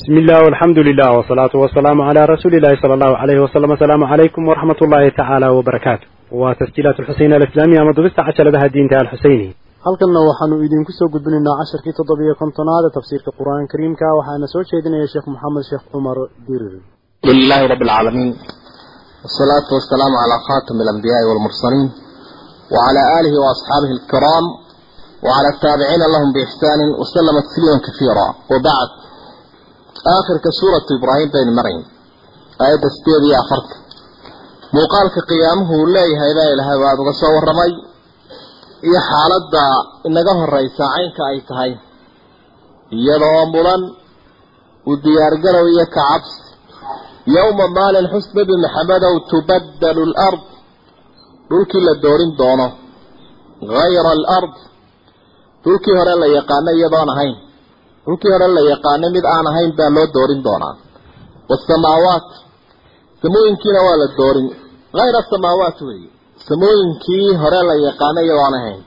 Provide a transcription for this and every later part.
بسم الله والحمد لله والصلاة والسلام على رسول الله صلى الله عليه وسلم السلام عليكم ورحمة الله تعالى وبركاته وتسجيلات الحسين الإسلامية مضبست عشر لها الدين تعالى الحسيني halkanna waxaanu idinku soo gudbinaynaa casharkii toddobiyo kontonaad ee tafsiirka qur-aanka kariimka waxaana soo jeedinaya sheekh maxamed sheekh cumar dirir لله رب العالمين والصلاة والسلام على خاتم الأنبياء والمرسلين وعلى آله وأصحابه الكرام وعلى التابعين لهم بإحسان وسلم aakhirka suuratu ibraahim baynu marayn aayadda sideed iyo afarta. Muuqaalka qiyaamuhu uu leeyahay baa ilahay waad uga soo waramay iyo xaaladda inaga horeysa caynka ay tahay. Iyadoo mudan u diyaargalow iyo ka cabsi yowma maalin xusna bi maxamedow tubaddalu lard dhulkii la doorin doono hayra alard. Dhulkii hore la yaqaano iyadoon ahayn dhulkii hore la yaqaano mid aan ahayn baa loo doorin doonaa. Waasamaawaat samooyinkiina waa la doorin. Hayra samaawaat weeye. Samooyinkii hore la yaqaano iyadoon ahayn.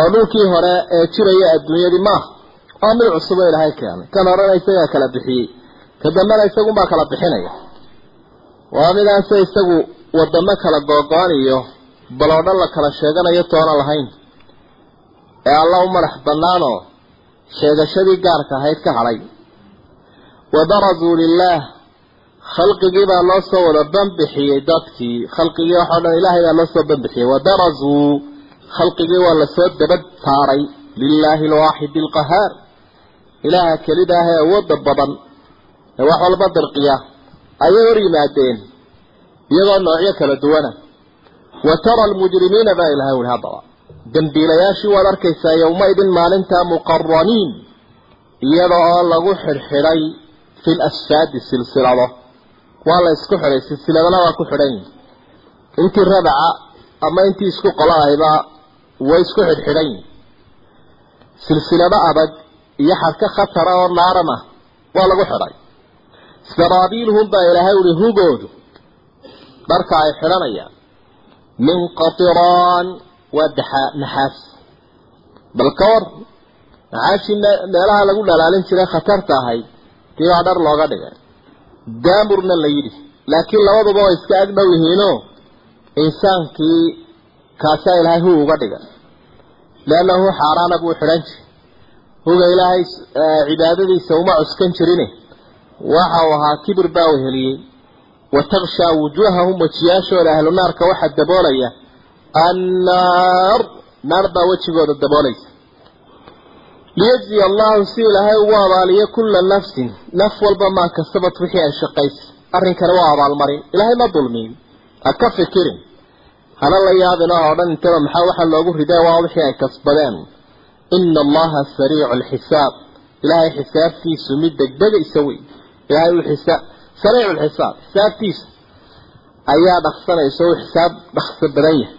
Oo dhulkii hore ee jiraya adduunyadii maaha waa mid cusub oo ilaahay keenay. Kan horena isagaa kala bixiyey. Ka dambena isagunbaa kala bixinaya. Waa midaanse isagu wadamo kala googo-an iyo baloodho la kala sheeganayo toona lahayn. Ee alla u madax bannaanoo sheegashadii gaarka ahayd ka hadhay wabarazuu lilaah khalqigii baa loo soo wada banbixiyey dadkii. Khalqigii waxao dhan ilaahay baa loo soo banbixiyey. Wabarazuu khalqigii waa la soo dabad saaray lilaahi alwaaxidi alqahaar ilaaha kelida ah ee awoodda badan ee wax walba dirqiya ayay hor yimaadeen iyagoo noocyo kala duwana. Wa tara almujrimiina baa ilahay wuli haddaba dembiilayaashii waad arkaysaa yowmaidin maalintaa muqaraniin iyada oo lagu xidhxidhay fi lasfaadi silsilado. Waa la isku xidhay silsiladana waa ku xidhan yihiin intii rabaca ama intii isku qolo ahayba way isku xidhxidhan yihiin silsilado adag iyo xadka khatara oo naaran ah waa lagu xidhay. Saraabiilhum baa ilaahay uhi hugoodu dharka ay xidhanayaan min qatiraan waa naxaas. Bal ka war naxaashii meelaha lagu dhalaalin jiray khatarta ahayd kii baa dhar looga dhigay. Daamurna la yidhi laakiin labaduba way iska ag dhow insaankii kaasaa ilaahay hu uga dhigay. Leannahu xaaraana buu xidhan jiray. Huga ilaahay cibaadadiisa uma cuskan jirine waxa uu ahaa kibir baa weheliyey wa takshaa wujuuhahum wejiyaashooda ahlu naarka waxaa daboolaya annaar naar baa wejigooda daboolaysa liyajziya allahu si ilaahay ugu abaaliyo kulla nafsin naf walba maa kasabat wixii ay shaqaysay arrinkani waa abaalmarin ilaahay ma dulmiin ha ka fikirin hana la yaabin oo dhan intaba maxaa waxa loogu ridee waa wixii ay kasbadeen ina allaha sariicu alxisaab ilaahay xisaabtiisu mid degdegaysa wey ilaahay uu xisaab sariicu lxisaab xisaabtiisa ayaa dhaqsanaysa uu xisaab dhaqso badan yahay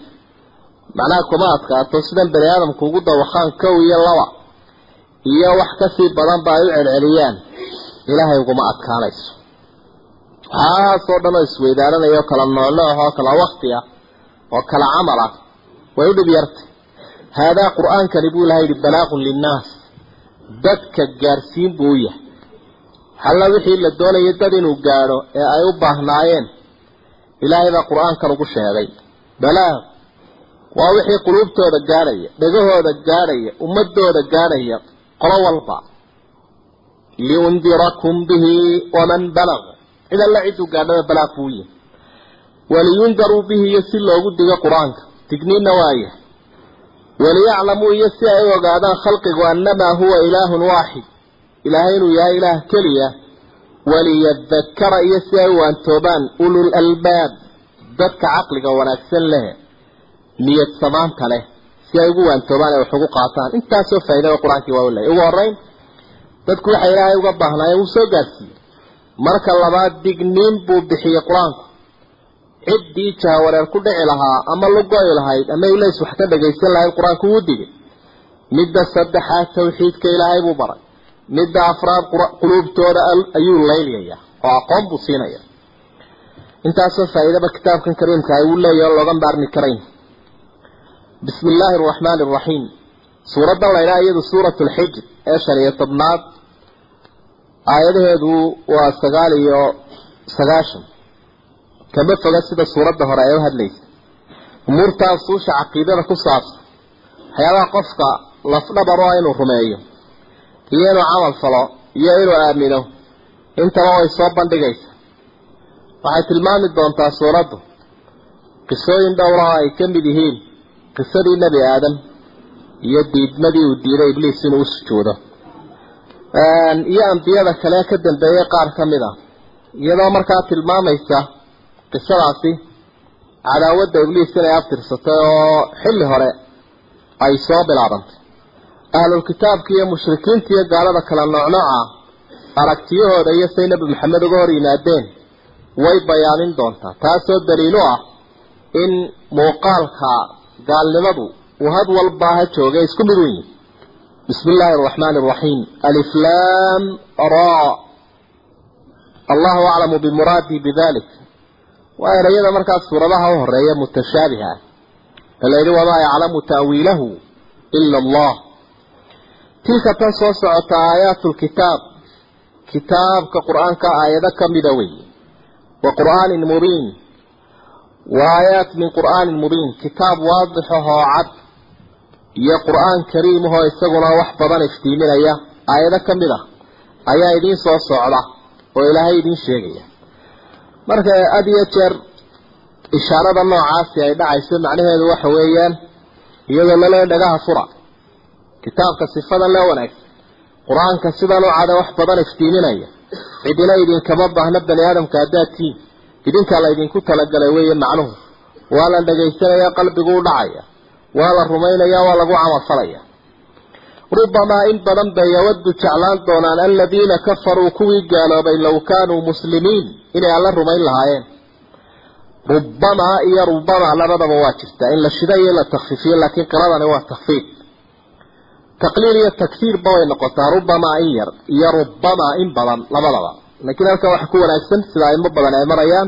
macnaha kuma adkaato sidan bani aadamku ugu dawaqaan kow iyo laba iyo wax ka sii badan ba ay u celceliyaan ilaahay uguma adkaanayso. Waxaasoo dhan oo isweydaaranaya oo kala noolnooh oo kala wakti ah oo kala camal ah way u dhib yartay. Haadaa qur'aankani buu ilahay yihi balaaqun linnaas. Dadka gaarsiin buu u yahay. Halla wixii la doonayay dad inuu gaadho ee ay u baahnaayeen ilaahay baa qur'aankan ugu sheegay. Balaaq waa wixii quluubtooda gaadhaya dhegahooda gaadhaya ummadooda gaadhaya qolo walba. Liyundirakum bihi waman balag cid alla ciduu gaadhaba balaaq buu yahay waliyundaruu bihi iyo si loogu digo qur'aanka. Digniinna waaya waliyaclamuu iyo si ay u ogaadaan khalqigu annamaa huwa ilaahun waaxid. Ilaahay inuu yahay ilaah keliya. Waliyadakara iyo si ay u waantoobaan ulul dadka caqliga wanaagsan leh niyad samaanta leh si ay ugu waantoobaan ay wax ugu qaataan. Intaasoo faa'iidada qur'aankii waa u leeyahy ugu horreyn dadku waxay ilaahay uga baahnaayeen wuu soo gaarsiiyey marka labaad digniin buu bixiyey qur'aanku ciddii jahawareer ku dhici lahaa ama lugoy lahayd ama ilays wax ka dhagaysan lahayd qur'aanku wuu digay. Midda saddexaad tawxiidka ilaahay buu baray. Midda afraad quluubtooda ayuu laylyaya oo aqoon buu siinaya intaasoo faa'iidaba kitaabkan kariimka ay uu leeyahy oo looga maarmi karayn bismi illaahi araxmaani araxiim suuraddan la ydhaha iyadu suuratu lxijr ee shan iyo tobnaad. Aayadaheedu waa sagaal iyo sagaashan. Kama foga sida suuradda hore ay u hadlaysa. Umuurtaa usuusha caqiidada ku saabsan. Waxyaabaha qofka lafdhabar oo inuu rumeeyo iyo inuu camal falo iyo inuu aamino intaba way soo bandhigaysa qisadii nebi aadam iyo diidmadii uu diiday ibliis inuu u sujuudo. Iyo ambiyada kale ka dambeeyey qaar ka mid a iyadoo markaa tilmaamaysa qisadaasi cadaawadda ibliis inay aftirsatay oo xilli hore ay soo bilaabantay. Ahlulkitaabka iyo mushrikiinta iyo gaalada kala noocnooca aragtiyahooda iyo say nebi maxamed uga hor yimaadeen way bayaanin doontaa. Taasoo daliilu ah in muuqaalka gaalnimadu uu had walba ha joogay isku mid yihi bismi illaahi araxmaani araxiim aliflaam ra. Allahu aclamu bimuraadii bidalik waa erayada markaas suuradaha u horreeya mutashaabiha ee layidhi wamaa yaclamu ta'wiilahu ila allah tilka tan soo socota aayaatu lkitaab kitaabka qur'aanka aayado ka mida wey wa qur'aanin mubiin wa aayaat min qur'aanin mubiin kitaab waadixahoo cad iyo qur'aan kariimahoo isaguna wax badan iftiiminaya aayado ka mid ah ayaa idiin soo socda oo ilaahay idiin sheegaya marka had iyo jeer ishaarada noocaasi ay dhacayso macnaheedu waxa weeyaan iyadoo lale dhagaha fura kitaabka sifadan le wanaagsan qur'aanka sidan u cada wax badan iftiiminaya cidina idinkama baahna idinkaa la idinku talagalay weeye macnuhu. Waa la dhagaysanaya qalbigu u dhacaya. Waa la rumaynaya waa lagu camalfalaya. Rubamaa in badan bay yawaddu jeclaan doonaan aladiina kafaruu kuwii gaaloobay low kaanuu muslimiin inay alla rumayn lahaayeen. Rubamaa iyo rubamaa labadaba waa jirtaa in la shida iyo in la takfiifiyo laakiin qiradani waa takfiif taqliil iyo takfiirba way noqotaa rubamaa in yar iyo rubamaa in badan labadaba laakiin halkan waxa ku wanaagsan sida aimo badan ay marayaan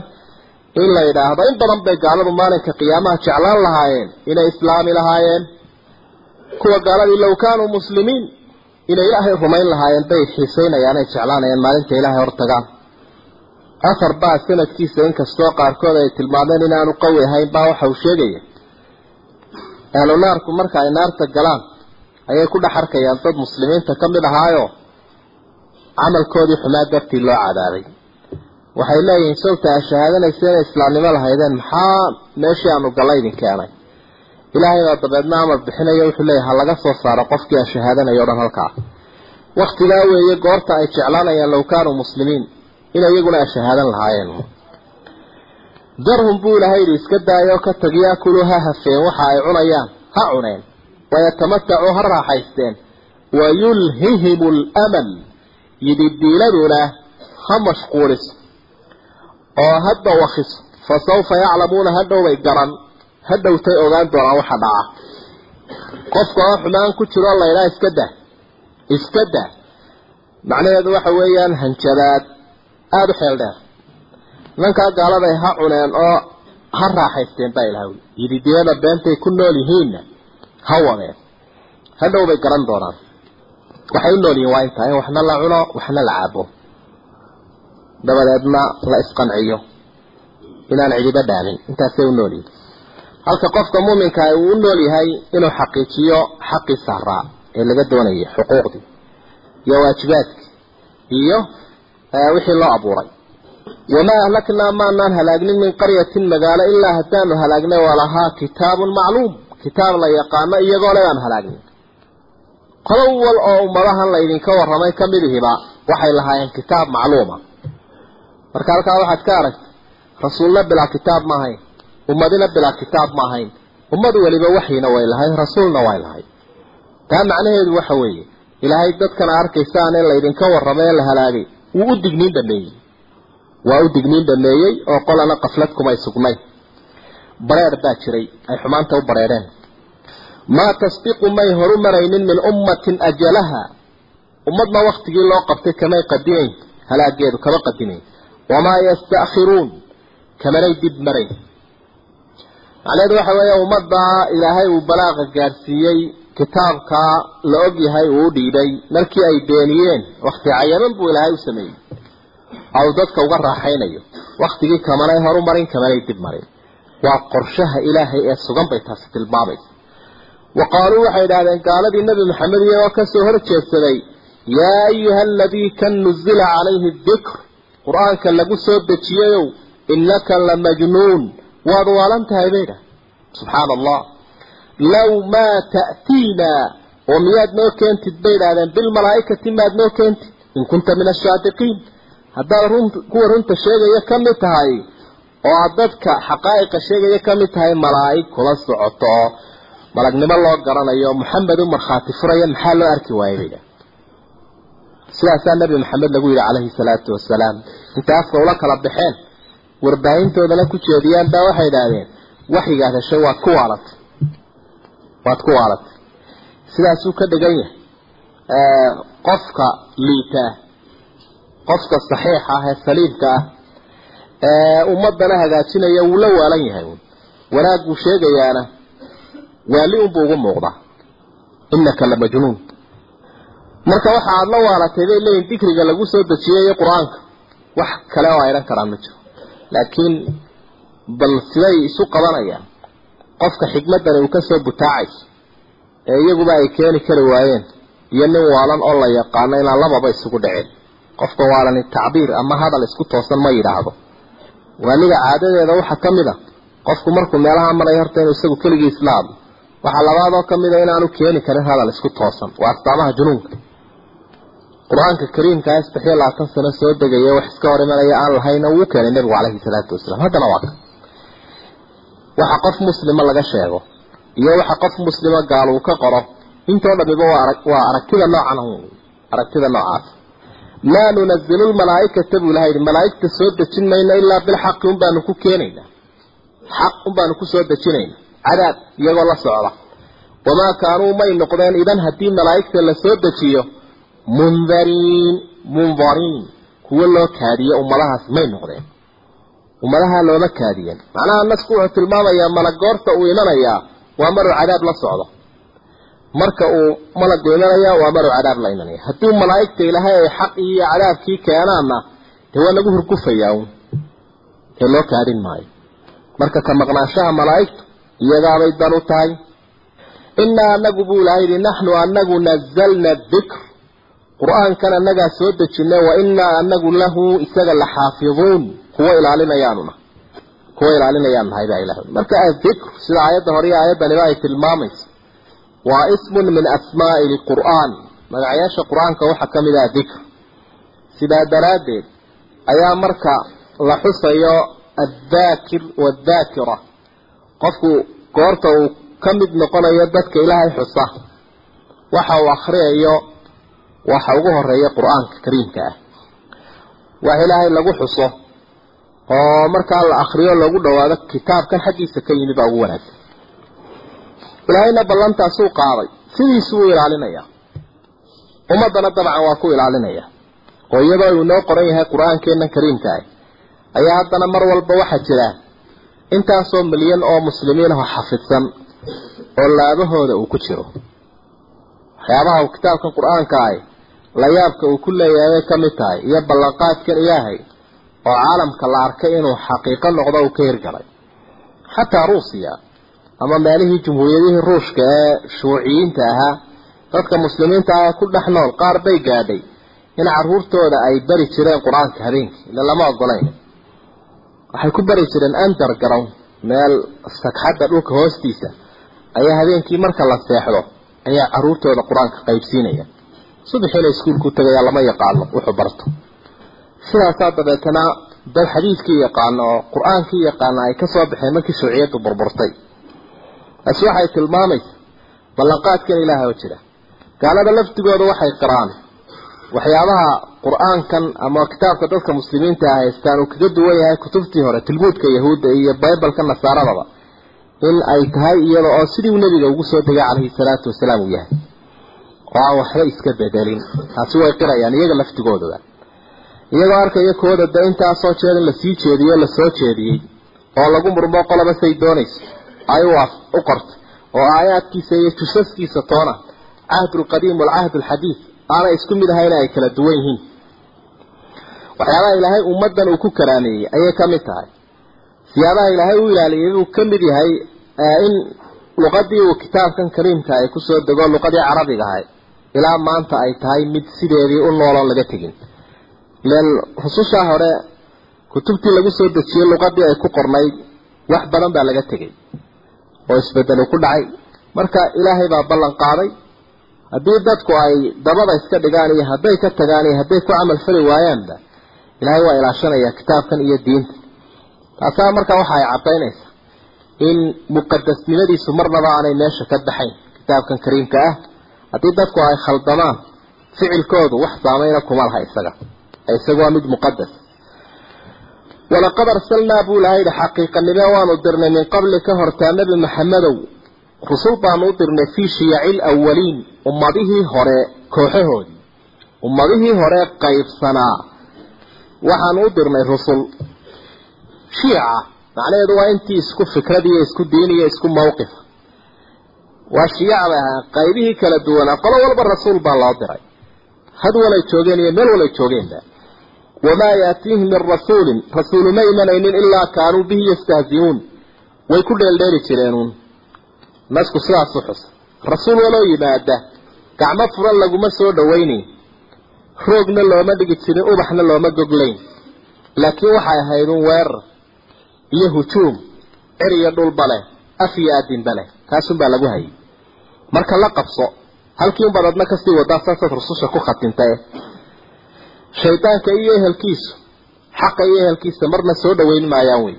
in la yidhaahdo in badan bay gaaladu maalinka qiyaamaha jeclaan lahaayeen inay islaami lahaayeen. Kuwa gaaladii low kaanuu muslimiin inay ilaahay rumayn lahaayeen bay xiisaynayaan ay jeclaanayaan maalinta ilaahay hortagaan. Afar baa sanadkiisa inkastoo qaarkood ay tilmaameen inaanu qawi ahayn baa waxa uu sheegaya ahlu naarku marka ay naarta galaan ayay ku dhex arkayaan dad muslimiinta ka mid ahaayo camalkoodii xumaa dartii loo cadaabay waxay leeyihiin sawta a shahaadanaysa inay islaamnimo lahaydeen maxaa meeshii aanu galla idin keenay? Ilaahay baa dabeedna amar bixinaya wuxuu leeyahy ha laga soo saaro qofkii a shahaadanayo o dhan halkaa. Waktigaa weeye goorta ay jeclaanayaan low kaanuu muslimiin in iyaguna a shahaadan lahaayeen. Darhum buu ilahay yidhi iska daayoo ka tag yaakuluu ha hafeen waxa ay cunayaan ha cuneen. Wayatamatacuu ha raaxaysteen. Wayulhihim alamal yididiiladuna ha mashquuliso oo ha dawakiso fa sawfa yaclamuuna hadhowbay garan hadhowtay ogaan doonaan waxa dhaca. Qofka oo xumaan ku jiro laydhaa iska dah iska dah. Macnaheedu waxa weeyaan hanjabaad aada u xeel dheer. Nankaa gaaladay ha cuneen oo ha raaxaysteen baa ilaha wi yididiyada beentay ku nool yihiinna ha wadeen. Hadhow bay garan doonaan waxay u nool yihiin waa intaa in waxna la cuno waxna la cabo dabadeedna la isqanciyo. Inaan cidiba dhaamin intaasay u nool yihiin halka qofka muuminka uu u nool yahay inuu xaqiijiyo xaqii saaraa ee laga doonayay xuquuqdii iyo waajibaadkii iyo wixii loo abuuray. Wamaa ahlaknaa maanaan halaagnin min qaryatin magaalo ilaa haddaanu halaagnay walahaa kitaabun macluum. Kitaab la yaqaano iyagoo le aan halaagnin qodob wal oo ummadahan laydinka warramay ka midihiba waxay lahaayeen kitaab macluuma. Marka halkaa waxaad ka aragtay rasuulna bilaa kitaab ma ahayn ummadina bilaa kitaab ma ahayn ummad weliba waxyina way lahayd rasuulna way lahayd. Taa macnaheedu waxa weeye ilaahay dadkana arkaysaan ee laydinka warramay ee la halaagay wuu u digniin dhameeyey waa u digniin dhameeyey oo qolana qaflad kumay sugnay bareer baa jiray ay xumaanta u bareereen maa tasbiqu may horu maraynin min ummatin ajalaha. Ummadna waktigii loo qabtay kamay qadimayn halaageedu kama qadimayn wamaa yasta'khiruun kamanay dib marayn macnaheedu waxa weeya ummadda ilaahay uu balaaqa gaadhsiiyey kitaabkaa la og yahay uu u dhiibay. Markii ay beeniyeen wakti cayaban buu ilaahay u sameeyey. Ou dadka uga raaxaynayo. Waktigii kamanay horu marin kamanay dib marin waa qorshaha ilaahay ee sugan bay taasi tilmaamaysa wa qaaluu waxay idhahdeen gaaladii nebi maxamed iyagoo ka soo hor jeedsaday yaa ayuha aladii kan nuzila calayhi dikr qur'aanka lagu soo dejiyayow innaka la majnuun. Waad waalan tahay bay idhahdeen subxaana allah low maa ta'tiina oo miyaad noo keentid bay idhahdeen bilmalaa'ikati maad noo keentid in kunta min ashaadiqiin haddaad run kuwa runta sheegaya ka mid tahay oo aad dadka xaqaa'iqa sheegaya ka mid tahay malaa'ig kula socoto malagnimo loo garanayo maxamed u markhaati furaya maxaa loo arki waayay bay idhahdeen sidaasaa nebi maxamed lagu yidhi calayhi salaatu wasalaam intay afka ula kala baxeen warbaahintoodana ku jeediyaan baa waxay idhaahdeen waxyigaad heshay waad ku waalatay waad ku waalatay sidaasuu ka dhigan yahay. Qofka liitaa qofka saxiixa ah ee saliimka ah ee ummadana hagaajinaya wuu la waalan yahay. Wanaag buu sheegayaana waali unbuu ugu muuqdaa innaka la majnuun marka waxa aada la waalatay bay leeyihiin dikriga lagu soo dejiyay iyo qur'aanka. Wax kale oo ayhan karaan ma jiro. Laakiin bal siday isu qabanayaan. Qofka xikmadani uu ka soo butaacayso ee iyaguba ay keeni kari waayeen iyo nin waalan oo la yaqaano inaan lababa isugu dhicin qofka waalani tacbiir ama hadal isku toosan ma yidhaahdo. Waaliga caadadeeda waxaa ka mid a qofku markuu meelaha maraya horta inuu isagu keligii isla hadlo waxaa labaadoo ka mid a inaanu keeni karin hadal isku toosan. Waa astaamaha junuunka. Qur'aanka kariimka saddex iyo labaatan sano soo degaya wax iska hor imanaya aan lahayna wuu keenay nebigu caleyhi salaatu wasalaam. Haddana waa ka. Waxa qof muslima laga sheego iyo waxa qof muslima gaal uu ka qoro intoo dhamiba waa arag waa aragtida noocan aragtida noocaas. Maa nunazilu lmalaaikata buu ilaha yidhi malaaigta soo dejin mayno ilaa bilxaqi un baanu ku keenaynaa xaq un baanu ku soo dejinayna cadaab iyagoo la socda. Wamaa kaanuu may noqdeen idan haddii malaa'igta la soo dejiyo mundariin mundariin kuwo loo kaadiye ummadahaas may noqdeen. Ummadaha looma kaadiyen macnaha nasku wuxuu tilmaamayaa malag goorta uu imanayaa waa maruu cadaab la socdo. Marka uu malagu imanaya waa maruu cadaab la imanaya. Haddii malaa'igta ilaahay ay xaq iyo cadaabkii keenaanna dee waa lagu hurgufayaa un ee loo kaadin maayo. Marka ka maqnaanshaha malaa'igtu iyagaabay dan u tahay. Inaa anagu buu ilahay yidhi naxnu anagu nazalna dikr. Qur'aankan annagaa soo dejinay wa inaa anagu lahu isaga la xaafiduun. Kuwa ilaalinayaanuna kuwa ilaalinayaan nahay baa ilahay marka adikr sida aayadda hore iyo aayaddaniba ay tilmaamayso waa ismun min asmaa'i lqur'aan magacayaasha qur'aanka waxaa ka mid ah dikr. Sidaa daraaddeed ayaa marka la xusayo addaakir waaddaakira qofku goorta uu ka mid noqonayo dadka ilaahay xusa waxa uu akhriyayo waxa ugu horreeya qur'aanka kariimka ah. Wax ilaahay lagu xuso oo markaa la akriyo lagu dhawaado kitaabkan xaggiisa ka yimi baa ugu wanaagsan. Ilaahayna ballantaasuu qaaday sidiisuu u ilaalinayaa. Ummaddana dabcan waa ku ilaalinaya. Oo iyadoo uu inoo qoran yahay qur'aankeennan kariimka ah ayaa haddana mar walba waxaa jira intaasoo milyan oo muslimiin ah xafidsan oo laabahooda uu ku jiro. Waxyaabaha kitaabkan qur'aanka ahi layaabka uu ku leeyahay bay ka mid tahay iyo ballanqaadkan ilaahay oo caalamka la arkay inuu xaqiiqo noqdo uu ka hirgalay. Xataa ruusiya ama meelihii jumhuuriyadihii ruushka ee shuuciyiinta ahaa dadka muslimiinta ah ku dhex nool qaar bay gaadhay in caruurtooda ay bari jireen qur'aanka habeenkii ila lama ogolayn waxay ku bari jireen underground meel sagxadda dhulka hoostiisa. Ayaa habeenkii marka la seexdo ayaa caruurtooda qur'aanka qaybsiinaya. Subaxiina iskuulku tagayaa lama yaqaano wuxuu barto. Sidaasaa dabeetana dad xadiidkii yaqaano oo qur'aankii yaqaana ay ka soo baxeen markii shuuciyaddu burburtay. Taasi waxay tilmaamaysa ballanqaadkan ilaahay oo jira. Gaalada laftigooda waxay qiraan waxyaabaha qur'aankan ama kitaabka dadka muslimiinta ah haystaan uu kaga duwan yahay kutubtii hore tilmuudka yahuudda iyo baybalka nasaaradaba in ay tahay iyada oo sidii uu nebiga ugu soo degay calayhi salaatu wasalaam uu yahay. Oo aan waxba iska bedelin taasi way qirayaan iyaga laftigoodaba iyagoo arkaya kooda de intaasoo jeer in la sii jeediyo la soo jeediyey oo lagu murmo qolaba say doonayso ay u qortay oo aayaadkiisa iyo jusaskiisa toona cahdulqadiim waalcahd alxadiid aanay isku mid ahayna ay kala duwan yihiin. Waxyaabaha ilaahay ummaddan uu ku karaameeyey ayay ka mid tahay. Siyaabaha ilaahay u ilaaliyay uu ka mid yahay in luqadii uu kitaabkan kariimka ay ku soo dego luqadii carabiga ahay ilaa maanta ay tahay mid sideedii u nooloon laga tegin. Ilan rusushaa hore kutubtii lagu soo dejiyey luqadii ay ku qornayd wax badan baa laga tegay oo isbedelu ku dhacay. Marka ilaahay baa ballan qaaday haddii dadku ay dabada iska dhigaan iyo hadday ka tagaan iyo hadday ku camal fali waayaanba ilaahay waa ilaashanaya kitaabkan iyo diinta. Taasaa marka waxa ay caddaynaysaa in muqadasnimadiisu marnaba aanay meesha ka baxayn kitaabkan kariimka ah. Haddii dadku ay khaldamaan ficilkoodu wax saameyna kuma laha isaga isaga waa mid muqadas walaqad arsalnaa buu ilahay yihi xaqiiqanime waanu dirnay min qabli ka hortaa nebi maxamedow rusul baanu u dirnay fii shiyaci lawaliin ummadihii hore kooxahoodii. Ummadihii hore qaybsanaa. Waxaanu u dirnay rusul. Shiica macnaheedu waa intii isku fikrad iyo isku diin iyo isku mawqif. Waa shiyac bay ahaa qaybihii kala duwanaa. Qolo walba rasuul baa loo diray. Had walay joogeen iyo meel walay joogeenba wamaa yaatiihim min rasuulin rasuulu ma imanaynin ilaa kaanuu bihi yastahziuun way ku dheeldheeli jireenuun nasku sidaasu xus rasuul waloo yimaada gacmo furan laguma soo dhawaynayn roogna looma dhigi jirin ubaxna looma goglayn. Laakiin waxay ahaydun weerar iyo hujuum cer iyo dhulba leh af iyo aadinba leh. Kaasunbaa lagu hayay. Marka la qabso halkii unbaad adna ka sii wadaa saasaad rususha ku khatintae shaydaanka iyo ehelkiisu xaqa iyo ehelkiisa marna soo dhaweyn maayaan wey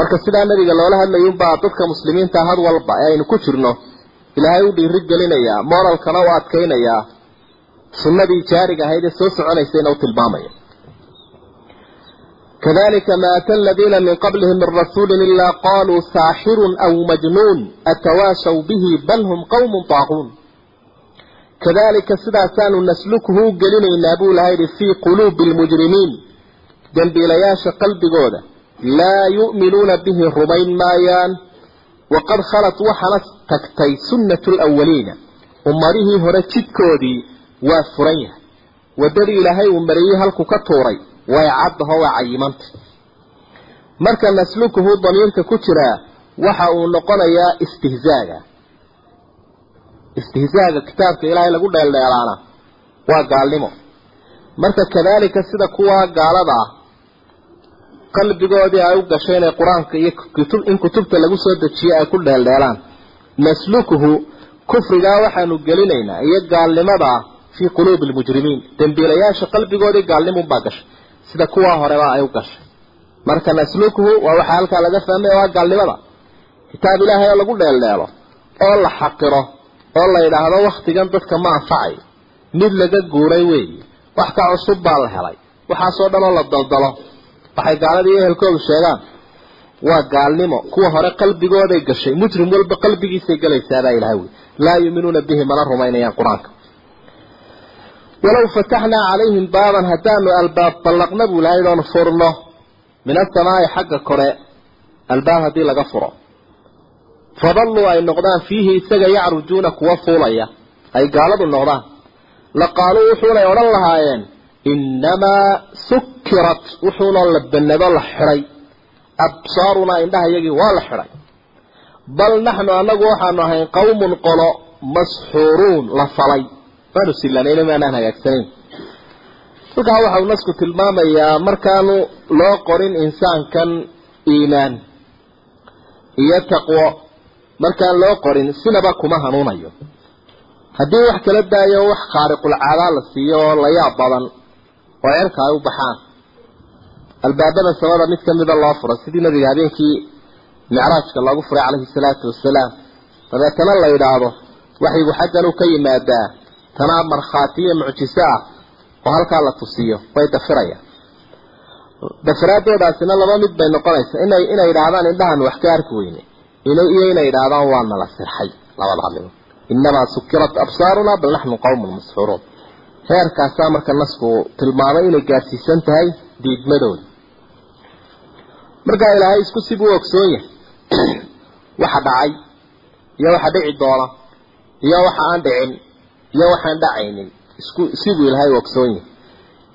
marka sidaa nabiga loola hadlayunbaa dadka muslimiinta had walba ee aynu ku jirno ilaahay u dhiiri gelinayaa moralkana u adkaynayaa sunnadii jaariga ahayd ee soo soconaysayna u tilmaamaya. Kadalika ma ata aladiina min qablihim min rasuuli ilaa qaluu saaxirun aw majnuun atawaasaw bihi bal hum qawmun taaquun. Kadalika sidaasaanu naslukuhu u gelinaynaa buu ilahay yihi fii quluubi lmujrimiin dembiilayaasha qalbigooda laa yu'minuuna bihi rumayn maayaan. Waqad khalat waxaana tagtay sunnatu lwaliina ummadihii hore jidkoodii waa furan yahay. Waddadii ilaahay uu mariyey halku ka tuuray way caddaho waa cayimanta marka naslukuhu damiirka ku jiraa waxa uu noqonayaa istihzaaga. Istihzaaga kitaabka ilaahay lagu dheeldheelaana waa gaalnimo. Marka kadaalika sida kuwa gaalada ah qalbigoodii ay u gasheen ee qur'aanka iyo in kutubta lagu soo dejiyey ay ku dheeldheelaan. Naslukuhu kufrigaa waxaanu gelinaynaa iyo gaalnimadaa fii quluubi lmujrimiin dembiilayaasha qalbigoodii gaalnimunbaa gashay sida kuwaa horeba ay u gashay. Marka naslukuhu waa waxaa halkaa laga fahmaya waa gaalnimada. Kitaab ilaahay oo lagu dheeldheelo oo la xaqiro oo la yidhaahdo waktigan dadka ma anfacayo mid laga guuray weeye wax ka cusub baa la helay. Waxaasoo dhan oo la daldalo waxay gaaladii ehelkoodu sheegaan waa gaalnimo kuwa hore qalbigooday gashay mujrim walba qalbigiisay galaysaabaa ilahay wey laa yuuminuuna bihi mana rumaynayaan qur'aanka. Walow fataxnaa calayhim baaban haddaanu albaab ballaqna buu lahayd oon furno min asamaa'i xagga kore albaab haddii laga furo. Fadalluu ay noqdaan fiihi isaga yacrujuuna kuwa fuulaya ay gaaladu noqdaan. La qaaluu wuxuunay odhan lahaayeen innamaa sukirat wuxuunoo la banado la xidhay absaarunaa indhaha iyagii waa la xidhay bal naxnu annagu waxaanu ahayn qawmun qolo masxuuruun la falay. Waanu sillanayna maanaan hagaagsanayn halkaa waxau nasku tilmaamayaa markaanu loo qorin insaankan iimaan iyo taqwo markaan loo qorin sinaba kuma hanuunayo. Haddii wax kala daayo wax khaariqulcaadaa la siiyo oo la yaab badan oo cerka ay u baxaan albaabada samada mid ka mida loo furo sidii nabiga habeenkii micraajka loogu furay calayhi salaatu wasalaam dabeetana la yidhaahdo waxaygu xaggan u ka yimaadaa tanaa markhaati iyo mucjiso ah oo halkaa la tusiyo way dafirayaan dafiraadoodaasina laba mid bay noqonaysaa. Inay inay yidhaahdaan indhahan wax ka arki weyne iyo inay yidhaahdaan waa nala sirxay labada hadlimo inamaa sukirat absaaruna bal naxnu qawmun masxuuruun. Heerkaasaa marka nasku tilmaamay inay gaadsiisan tahay diidmadooda markaa ilaahay isku sibuu ogsoon yahay. Waxa dhacay iyo waxa dhici doona iyo waxa aan dhicin iyo waxaan dhacaynin. Isku siduu ilaahay ogsoon yahay.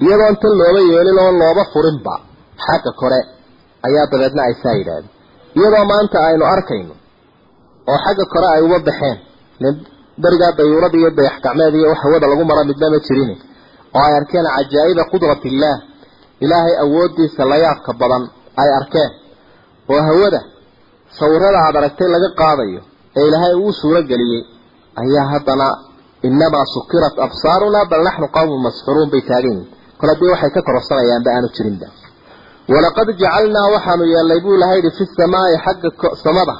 Iyadoon tan looba yeelin oo looba furinba xagga kore ayaa dabeedna ay saa yidhahdeen iyadoo maanta aynu arkayno oo xagga kore ay uba baxeen berigaa dayuurada iyo dayax gacmeed iyo hawada lagu mara midna ma jirin oo ay arkeen cajaa'iba qudratillaah ilaahay awoodiisa la yaabka badan ay arkeen. Oo hawada sawirada aad aragtay laga qaadayo ee ilaahay uu suuro geliyey ayaa haddana inamaa sukirat absaaruna bal naxnu qawmun masxuruun bay taagan yihiin kol haddii waxay ka kororsanayaanba aanu jirinba walaqad jacalnaa waxaanu yeelnay buu ilahay yihi fi samaai xagga samada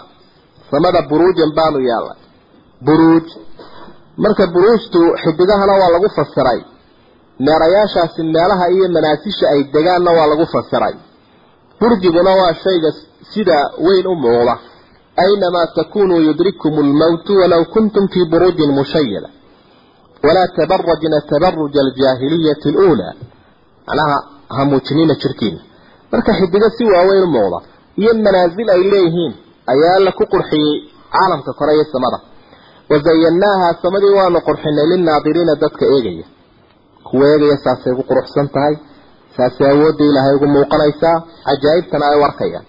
samada buruujan baanu yeelnay buruuj. Marka buruujtu xidigahana waa lagu fasiray. Meerayaashaasi meelaha iyo manaasisha ay degaanna waa lagu fasiray burjiguna waa shayga sida weyn u muuqda. Aynamaa takunuu yudrikkum lmowtu walow kuntum fii buruujin mushayada walaa tabarajna tabaruja aljaahiliyati aluulaa. Macnaha ha muujinina jirkiina marka xidigo si waaweyn u muuqda iyo manaasil ay leeyihiin ayaa la ku qurxiyey caalamka kore iyo samada. Wazayannaaha samadii waanu qurxinay lilnaadiriina dadka eegaya. Kuwa eegaya saasay ugu quruxsan tahay saasay awoodda ilaahay ugu muuqanaysaa cajaa'ibtana ay u arkayaan.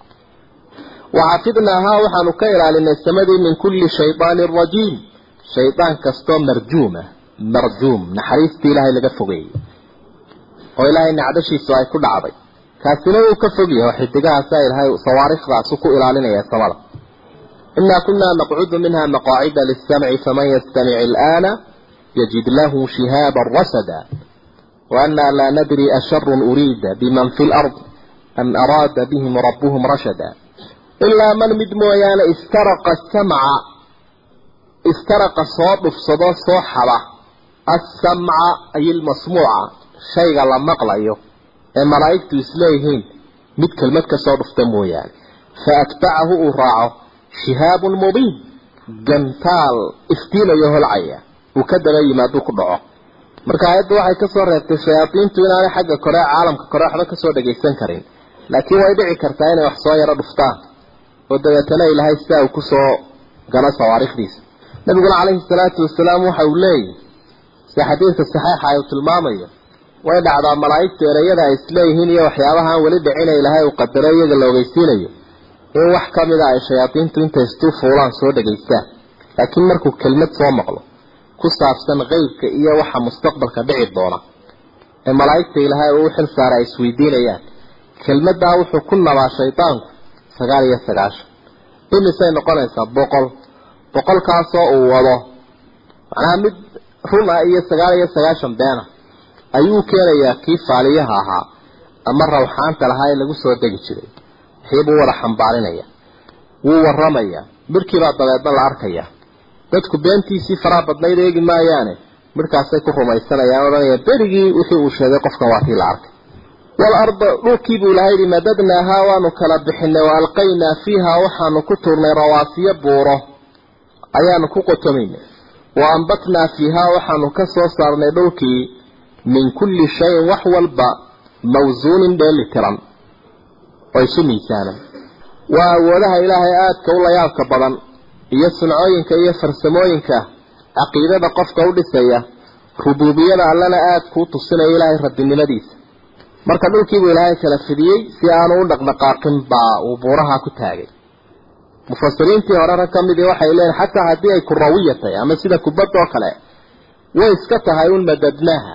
Waxafidnaahaa waxaanu ka ilaalinay samadii min kulli shaydaanin rajiim. Shaydaan kastoo marjuuma marjuum naxariistii ilaahay laga fogeeyey. Oo ilaahay nacdashiisu ay ku dhacday. Kaasina wuu ka fog yahay xidigahaasa ilaahay sawaariikhdaasu ku ilaalinaya samada. Inaa kunaa naqcudu minha maqaacida lisamci faman yastamic ilaana yajid lahu shihaaban rasada waanaa laa nadri asharun uriida biman fi lard am araada bihim rabuhum rashada ilaa man mid mooyaane istaraqa samca istaraqa soo dhufsado soo xada assamca ay ilmasmuuca shayga la maqlayo ee malaa'igtu isleeyihiin mid kelmad ka soo dhufta mooyaane fa atbacahu uu raaco shihaabun mubiin gantaal marka aayadda waxay ka soo reebtay shayaadiintu inaanay xagga kore caalamka kore waxba ka soo dhagaysan karin. Laakiin way dhici kartaa inay wax soo yaro dhuftaan. Oo dabeetana ilaahay sidaa uu ku soo galo sawaariikhdiisa nabiguna calayhi salaatu wasalaam waxa uu leeyahy sida xadiidka saxiixa uu tilmaamayo way dhacdaa malaa'igtu ereyada ay isleeyihiin iyo waxyaabahaan weli dhicina ilaahay uu qadaro iyaga la ogeysiinayo in wax ka mida ay shayaadiintu intay istuu fuulaan soo dhagaystaan laakiin markuu kelmad soo maqlo ku saabsan qeybka iyo waxa mustaqbalka dhici doona. Ee malaa'igta ilaahay uu xil saaray ay isweydiinayaan. Kelmaddaa wuxuu ku nabaa shaydaanku sagaal iyo sagaashan. Imisay noqonaysaa boqol. Boqolkaasoo uu wado. Macnaha mid run ah iyo sagaal iyo sagaashan beena. Ayuu keenayaa kii faaliyaha ahaa. Ama rawxaanta lahaa ee lagu soo degi jiray. Wixiibuu wada xambaarinaya wuu waramayaa midhkiibaa dabeedna la arkaya dadku beentiisii faraha badnayd eegi maayaane. Midhkaasay ku rumaysanayaan odhanaya berigii wixii uu sheegay qofkan waa kii la arkay. Waalarda dhulkiibuu ilahay yihi madadnaahaa waanu kala bixinay wa alqaynaa fiiha waxaanu ku tuurnay rawaasiyo buuro. Ayaanu ku qotomaynay wa ambatnaa fiihaa waxaanu ka soo saarnay dhulkii min kulli shayin wax walba mawsuunin dheeli tiran. Oo isu miisaanan waa awoodaha ilaahay aadka u layaabka badan iyo suncooyinka iyo farsamooyinka caqiidada qofka u dhisaya rubuubiyada allana aada kuu tusinaya ilaahay rabbinimadiisa. Marka dhulkiibuu ilaahay kala fidiyey si aanu u dhaqdhaqaaqin baa uu buuraha ku taagay. Mufasiriintii horena ka midii waxay leeyiin xataa haddii ay kurawiya tahay ama sida kubadda oo kale way iska tahay un madadnaaha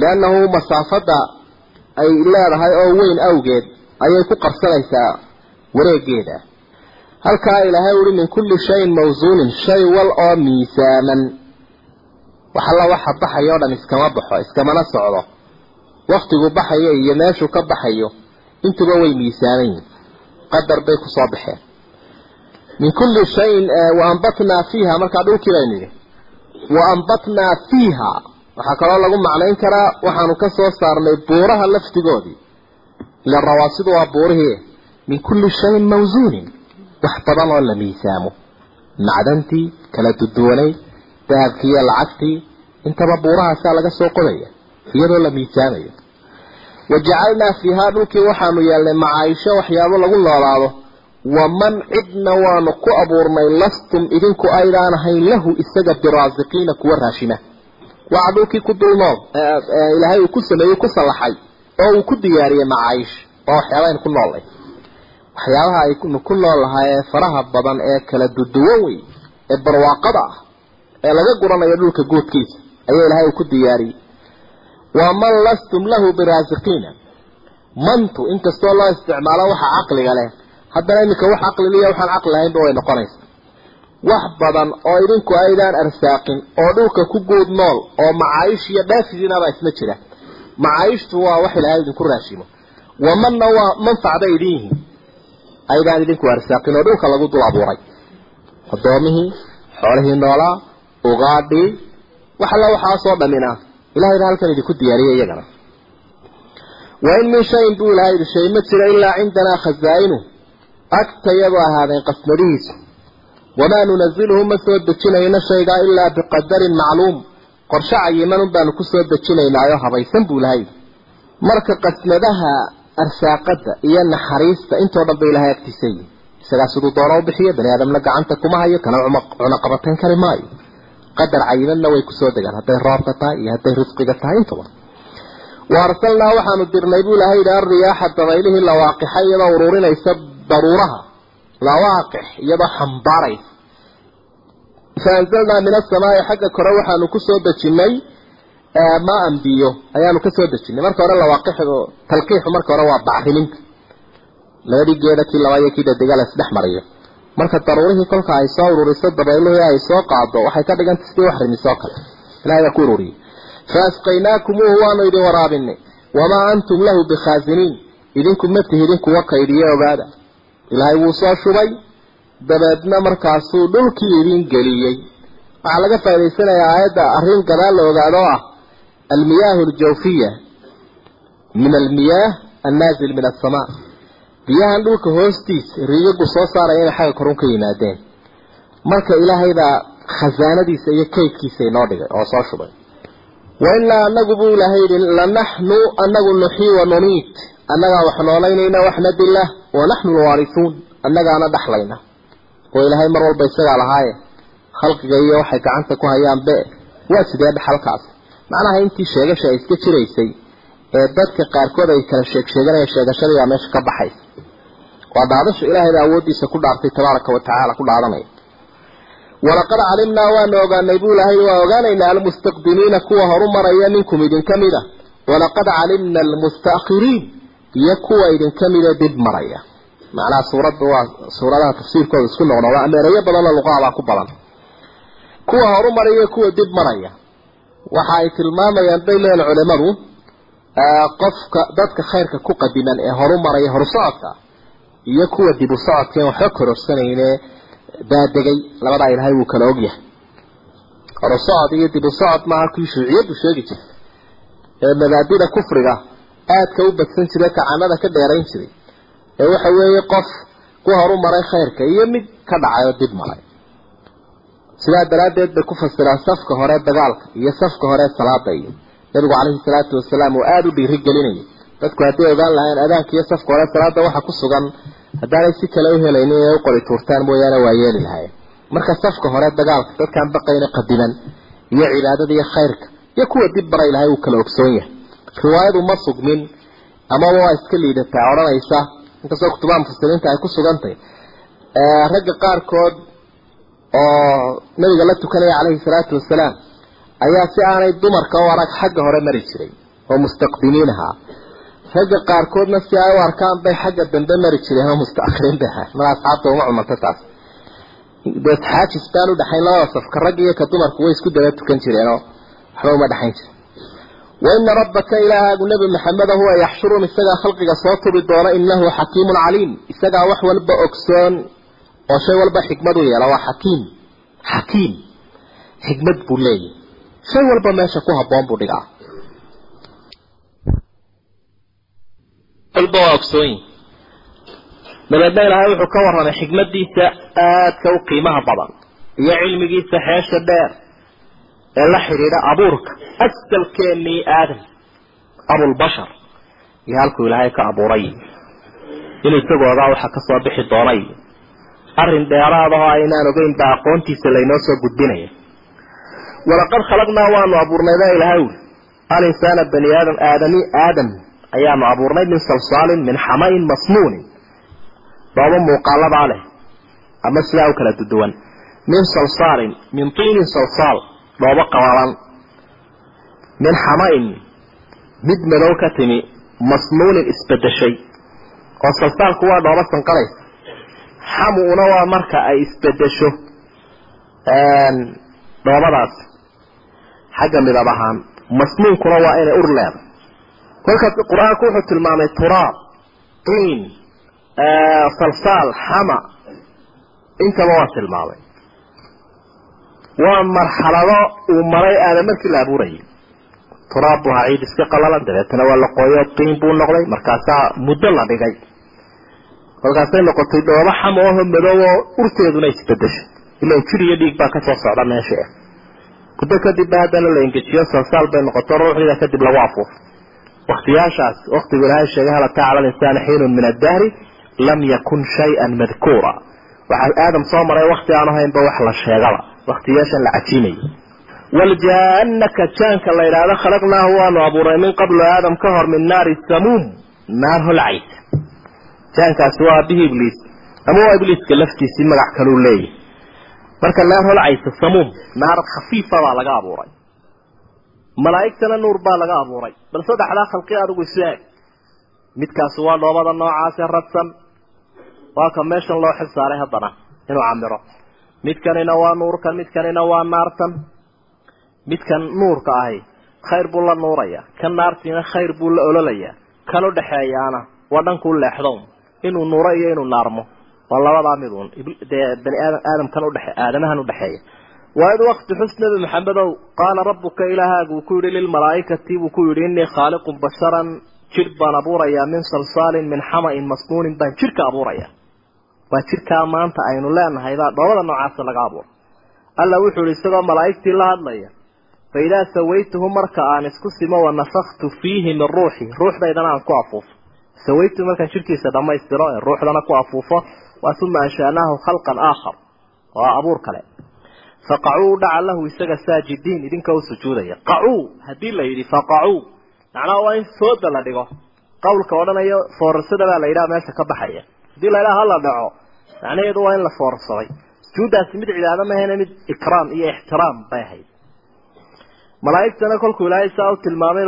liannahu masaafadda ay leedahay oo weyn awgeed ayay ku qarsanaysaa wareegeeda halkaa ilaahay uhi min kulli shayin mawsuunin shay wal oo miisaaman. Wax alla waxa baxayo o dhan iskama baxo iskamana socdo. Waktigu baxayo iyo meeshuu ka baxayo intuba way miisaaman yihiin qadar bay ku soo baxeen. Min kulli shayin waambatnaa fiiha. Markaa dhulkii baynu yidhi waambatnaa fiiha. Waxaa kaloo lagu macnayn karaa waxaanu ka soo saarnay buuraha laftigoodii. Ila rawaasidu waa buurihii. Min kulli shayin mawsuunin wax badan oo la miisaamo. Macdantii kala duduwanay dahabkii iyo lacagtii intaba buurahaasaa laga soo qodaya iyadoo la miisaamayo. Wajacalnaa fiihaa dhulkii waxaanu yeelnay macaayisho waxyaabo lagu noolaado. Waman cidna waanu ku abuurnay lastum idinku aydaan ahayn lahu isaga biraasiqiina kuwa raashima waa dhulkii ku dulnool ilaahay uu ku sameeyey ku sallaxay oo uu ku diyaariyey macaayish waa waxyaabaha aynu ku noollay waxyaabaha aynu ku nool lahay ee faraha badan ee kala duduwan wey ee barwaaqada ah ee laga guranayo dhulka guudkiisa ayaa ilaahay ku diyaariyey. Waman lastum lahu biraasiqiina mantu inkastoo loo isticmaalo waxa caqliga leh haddana iminka wax caqliliya waxaan caqli lahaynba way noqonaysa wax badan oo idinku aydaan arsaaqin oo dhulka ku guud nool oo macaayish iyo dhaafidiinabaa isla jira. Macaayishtu waa wax ilaahay idinku raashimo. Wamanna waa manfacday idin yihiin aydaan idinku arsaaqin oo dhulka lagu dul abuuray. Addoomihii xoolihii noolaa ugaadhii wax alla waxaasoo dhamina. Ilahay baa halkan idinku diyaariyay iyagana. Wain min shayin buu ilahay yidhi shay ma jiro ilaa cindanaa khazaa'inu agtayadu ahaadeen qasnadihiisu wamaa nunaziluhu ma soo dejinayno shaygaa ilaa biqadarin macluum. Qorshe cayimanun baanu ku soo dejinaynaayo habaysan buu ilahay yidhi marka qasnadaha arsaaqada iyo naxariista intoo dhan ba ilahay agtiisa yihi isagaa siduu doono u bixiyo bani aadamna gacanta kuma hayo kana cunaqabatayn kari maayo. Qadar cayimanna way ku soo degaan. Hadday roobka tahay iyo hadday risqiga tahay intaba wa arsalnaa waxaanu dirnay buu ilahay yidhi alriyaaxa dabaylihii lawaaqixa iyadoo ururinaysa daruuraha. Lawaaqix iyadoo xambaaraysa. Fa anzalnaa min asamaai xagga kore waxaanu ku soo dejinnay maan biyo ayaanu ka soo dejinay. Marka hore lawaaqixdu talqiixu marka hore waa bacriminta labadii geeda kii laba iyo kii dhadiga la isdhex mariyo. Marka daruurihii kolka ay soo ururiso dabayluhii ay soo qaado waxay ka dhiganta sidii wax rimisoo kale. Ilahay baa ku ururiyey. Fa asqaynaakumuuhu waanu idin waraabinay. Wamaa antum lahu bikhaasiniin idinku ma tihidin kuwa kaydiye ogaada. Ilaahay wuu soo shubay. Dabeedna markaasuu dhulkii idin geliyey. Waxaa laga faa'idaysanayaa aayadda arrin gadaal la ogaado ah almiyaahu aljawfiya min almiyaah annaazil min asamaa biyahan dhulka hoostiisa riigagu soo saaraya inay xagga korun ka yimaadeen marka ilaahay baa khasaanadiisa iyo kaydkiisa inoo dhigay oo soo shubay wa innaa anagu buu ilaahay yidhi lanaxnu anagu nuxii wa numiit annagaa wax noolaynayna waxna dila wa naxnu lwaarisuun annagaana dhaxlayna oo ilaahay mar walba isagaa lahaaye khalqiga iyo waxay gacanta ku hayaan be waa sidee dhaxalkaasi macnaha intii sheegasha ay iska jiraysay ee dadka qaarkood ay kala sheeg sheeganayaan sheegashadii baa meesha ka baxaysa. Waa dhaadasha ilaahay baa awooddiisa ku dhaartay tabaaraka wa tacaala ku dhaadanaya walaqad calimnaa waanu ogaanay buu ilaahay waa ogaanaynaa almustaqdimiina kuwa horu maraya minkum idinka mida walaqad calimna almustakhiriin iyo kuwa idinka mida dib maraya. Macnaha suuradda waa suuradaha tafsiirkooda isku noqnoqda ama erayo badanoo luqaabaa ku badan. Kuwa horu maraya kuwa dib maraya waxa ay tilmaamayaan bay leeyihiin culimadu qofka dadka khayrka ku qadiman ee horu maraya horu socodka iyo kuwa dib u socodka en waxba kororsanayne baadegay labadaa ilaahay wuu kala ogyahay horu socod iyo dib u socod maaha kii shuuciyadu sheegi jirta ee mabaadida kufriga aadka u badsan jiray kacanada ka dheerayn jiray. Ee waxa weeye qof ku horu maray khayrka iyo mid ka dhacay oo dib maray sidaa daraaddeed bay ku fasiraan safka hore dagaalka iyo safka hore salaada iyo. Nabigu calayhi salaatu wasalaam uu aada u dhiiri gelinayay dadku hadday ogaan lahayn adaanka iyo safka hore salaada waxa ku sugan haddaanay si kale u helaynin inay u qori tuurtaan mooyaane waa yeeli lahayen marka safka hore dagaalka dadkaan baqayna qadiman iyo cibaadada iyo khayrka iyo kuwa dib bara ilahay uu kala ogsoon yahay. Riwaayadu ma sugmin amaba waa iska liidataa odhanaysa. Inkastoo kutubaha mufasiriinta ay ku sugantay ragga qaarkood oo nabiga la tukanaya calayhi salaatu wasalaam ayaa si aanay dumarka u arag xagga hore mari jiray oo mustaqdimiin ahaa ragga qaarkoodna si ay u arkaan bay xagga dambe mari jireen oo mustaakhiriin bay ahaa mala asxaabta uma cumanta taas. Dee xaajis baan u dhexayn labada safka ragga iyo ka dumarku way isku daba tukan jireenoo waxba uma dhexayn jirin. Waina rabbaka ilaahaagu nebi maxameda huwa yaxshuruun isagaa khalqiga soo tubi doona inahu xakiimun caliim. Isagaa wax walba ogsoon oo shay walba xikmad u yeela waa xakiim xakiim xikmad buu leeyahy shay walba meesha ku habboon buu dhigaa. Walba waa ogsoonyi dabeedna ilaahay wuxuu ka warramay xikmadiisa aadka u qiimaha badan iyo cilmigiisa xeesha dheer ee la xidhiidha abuurka. Asalkeennii aadam? Abulbashar iyo halkuu ilaahay ka abuuray. Inuu isagoo ogaa waxa ka soo bixi doonay arrin dheeraadahoo aynaan ogeyn baa aqoontiisa laynoo soo gudbinaya. Walaqad khalaqnaa waanu abuurnay baa ilahay uli alinsaana bani aadam aadami aadam ayaanu abuurnay min salsaalin min xamain masnuunin. Dhoobo muuqaaladaa leh ama sidaa u kala duduwan min salsaalin min tiinin salsaal dhoobo qabalan. Min xamain mid madow ka timi masnuunin isbedeshay. Oo salsaalku waa dhoobo sanqalaysa xamuuna waa marka ay isbedesho dhoobadaas. Xagga midab ahaan masnuunkuna waa inay ur leedahay kolkaas qur'aanku wuxuu tilmaamay turaab tiin salsaal xama. Intaba waa tilmaamay. Waa marxalado uu maray aadam markii la abuurayay. Turaab buu ahaa ciid iska qalalan dabeetana waa la qooyo tiin buu noqday markaasaa muddo la dhigay kolkaasay noqotay dhoobo xama oho madow oo urteeduna isbedeshay ilan jir iyo dhiig baa ka soo socda meesha ah muddo kadib ba haddana la engejiyo salsaal bay noqoto ruuxdiida kadib lagu afuufo waktiyaashaas waktigu ilaahay sheegay hal ataa cala xiinun min addahri lam yakun shay-an madkuura. Waxaa aadam soo maray wakti aan ahaynba wax la sheegaba waktiyaashan la cajiimayay waljaanaka jaanka la yidhaahdo khalaqnaahu waanu abuuray min qablu aadam ka hor min naari samuum naar holcaysa jaankaasi waa abihi ibliis. Ama waa ibliiska laftiisii magac kaluu leeyahy marka naar holcaysa samuum naar khafiifa baa laga abuuray. Malaa'igtana nuur baa laga abuuray. Bal saddexdaa khalqi adigu isu eeg midkaasi waa dhoobada noocaasee radsan waa ka meeshan loo xil saaray haddana inuu camiro midkanina waa nuurkan midkanina waa naartan. Midkan nuurka ahi khayr buu la nuuraya kan naartiina khayr buu la ololayaa. Kan u dhexeeyaana waa dhankuu leexdown inuu nuuro iyo inuu naarmo. Waa labadaa miduun dee bani aadam aadamkan udhe aadamahan udhexeeya waaid wakti xus nabi maxamedow qaala rabuka ilaahaagu uu ku yidhi lilmalaa'ikati buu ku yidhi innii khaaliqun basharan jir baan abuurayaa min salsaalin min xama-in masnuunin baan jirka abuuraya waa jirkaa maanta aynu leenahay dhoobada noocaasa laga abuura alla wuxuu yihi isagoo malaa'igtii la hadlaya fa sawaytuhu marka aan isku simo wa nafaktu fiihi min ruuxi ruuxdaydana aan ku afuufo sawaytuhu markaan jirkiisa dhammaystiro ee ruuxdana ku afuufo waa uma anshaanaahu khalqan aakhar waa abuur kale faqacuu dhaca lahu isaga saajidiin idinka u sujuudaya qacuu haddii la yidhi faqacuu macnaha waa in sooda la dhigo qawlka odhanayo foorarsada baa la yidhaha meesha ka baxaya haddii la yidhaha hala dhaco macnaheedu waa in la foorsaday sujuuddaasi mid cibaado mahayna mid ikraam iyo ixtiraam bay ahayd malaa'igtana kolkuu ilaahay saa u tilmaamay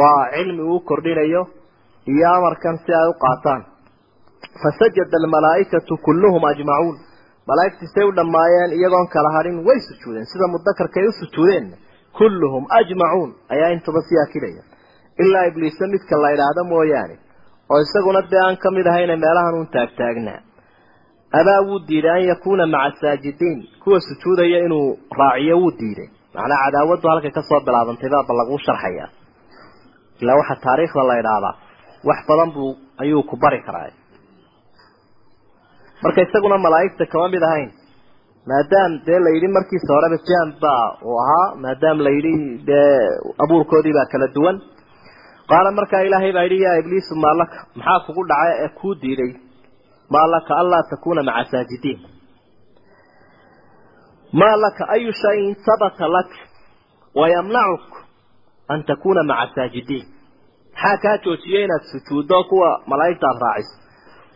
waa cilmi uu kordhinayo iyo amarkan si ay u qaataan. Fasajada almalaa'ikatu kulluhum ajmacuun malaa'igtii say u dhammaayeen iyagoon kala hadhin way sujuudeen. Sida mudakarkay u sujuudeen kulluhum ajmacuun ayaa intaba sii akidaya. Ilaa ibliisa midka la idhaahdo mooyaane oo isaguna dee aan ka mid ahayna meelahan uun taagtaagnaa abaa wuu diiday an yakuuna maca saajidiin kuwa sujuudaya inuu raaciyo wuu diiday. Macnaa cadaawaddu halkay ka soo bilaabantay baaba laguu sharxayaa ilaa waxaa taariikhda la idhaahdaa wax badan buu ayuu ku bari karaa marka isaguna malaa'igta kama mid ahayn maadaam dee la yidhi markiisa horeba jam baa uu ahaa maadaam la yidhi dee abuurkoodii baa kala duwan. Qaala markaa ilaahay baa yidhi yaa ibliisu maa laka maxaa kugu dhacay ee kuu diiday? Maa laka anlaa takuuna maca saajidiin. Maa laka ayu shayin sabata lak wayamnacuk an takuuna maca saajidiin maxaa kaa joojiyay inaad sujuuddo kuwa malaa'igta aad raaciso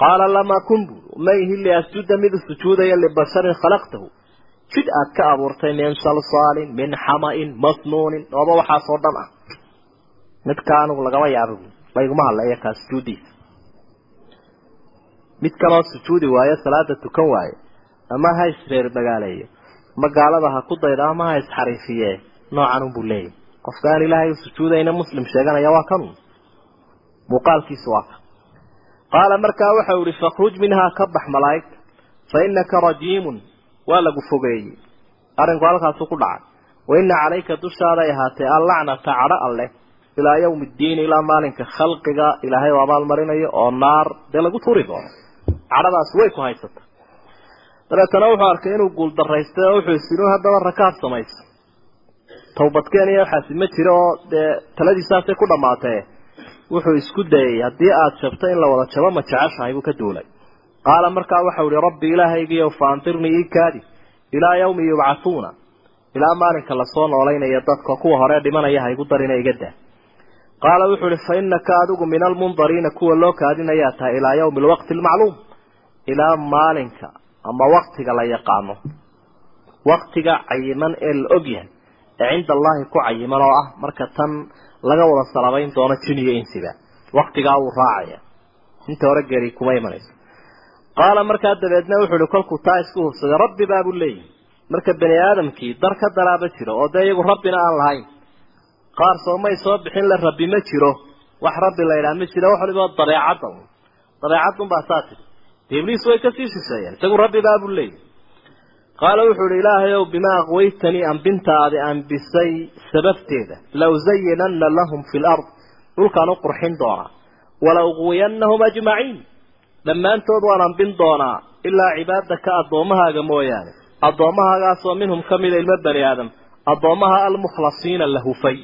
qaala lamaa kun buu ma ihi liasjuda mid sujuudaya libasharin khalaqtahu. Jid aad ka abuurtay min salsaalin min xama-in masnuunin dhooba waxaasoo dhan ah. Midka lagama yaabo layguma hadlaya kaa sujuudiisa mid kaloo sujuudi waayo salaada tukan waaye ama ha isreer magaaleeyo ama gaalada ha ku daydo ama ha isxariifiye noocan unbuu leeyahy qofka aan ilaahay sujuudayna muslim sheeganaya waa kanu muuqaalkiisu waa ka. Qaala markaa waxau ihi fakhruj minhaa ka bax malaa'igta fa inaka rajiimun. Waa lagu fogeeyey. Arrinku halkaasu ku dhacay. Wa ina calayka dushaaday ahaatee allacnata cadho alleh ilaa yawmi iddiin ilaa maalinka khalqiga ilaahay u abaalmarinayo oo naar dee lagu turi doono. Cadhadaasi way ku haysata. Dabeetana wuxuu arkay inuu guuldaraystay oo wuxuu is inuu haddaba rakaad samayso tawbadkeen iyo waxaasi ma jiro oo dee taladiisaasay ku dhammaatee wuxuu isku dayay haddii aada jabto in la wada jabo ma jeceshahay buu ka duulay. Qaala markaa waxau ihi rabbi ilaahaygiiyow faandirnii ii kaadi ilaa yawmi yubcathuuna ilaa maalinka la soo noolaynaya dadka kuwa hore dhimanaya ha igu darina iga daa. Qaala wuxuu ihi fa innaka adigu min almundariina kuwa loo kaadinayaa tahay ilaa yawmi alwaqti almacluum ilaa maalinka ama waktiga la yaqaano. Waktiga cayiman ee la og yahay ee cinda allahi ku cayiman oo ah. Marka tan laga wada salabayn doono jin iyo insiba waktigaa wuu raacaya. Inta hore geri kuma imanayso. Qaala markaa dabeedna wuxuu ihi kolkuu taa isku hubsaday rabbi baabuu leeyihi marka bani aadamkii dar ka daraaba jiro oo dee iyagu rabbina aan lahayn qaar soomay soo bixin la rabbi ma jiro. Wax rabbi la yidhaha ma jiro wax waliba dabeecadda un dabeecadun baa saa tiri dee ibliis way ka sii shisheeyeen isagu rabbi baabuu leeyihi qaala wuxuu ihi ilaahay ow bimaa aqwaytanii ambintaadi ambisay sababteeda la usayinanna lahum fi lard dhulkaan u qurxin doonaa wala uqwiyannahum ajmaciin dhammaantood waan ambin doonaa ilaa cibaadaka addoommahaaga mooyaane addoommahagaasoo minhum ka mida ilmo bani aadam addoommaha almukhlasiina la hufay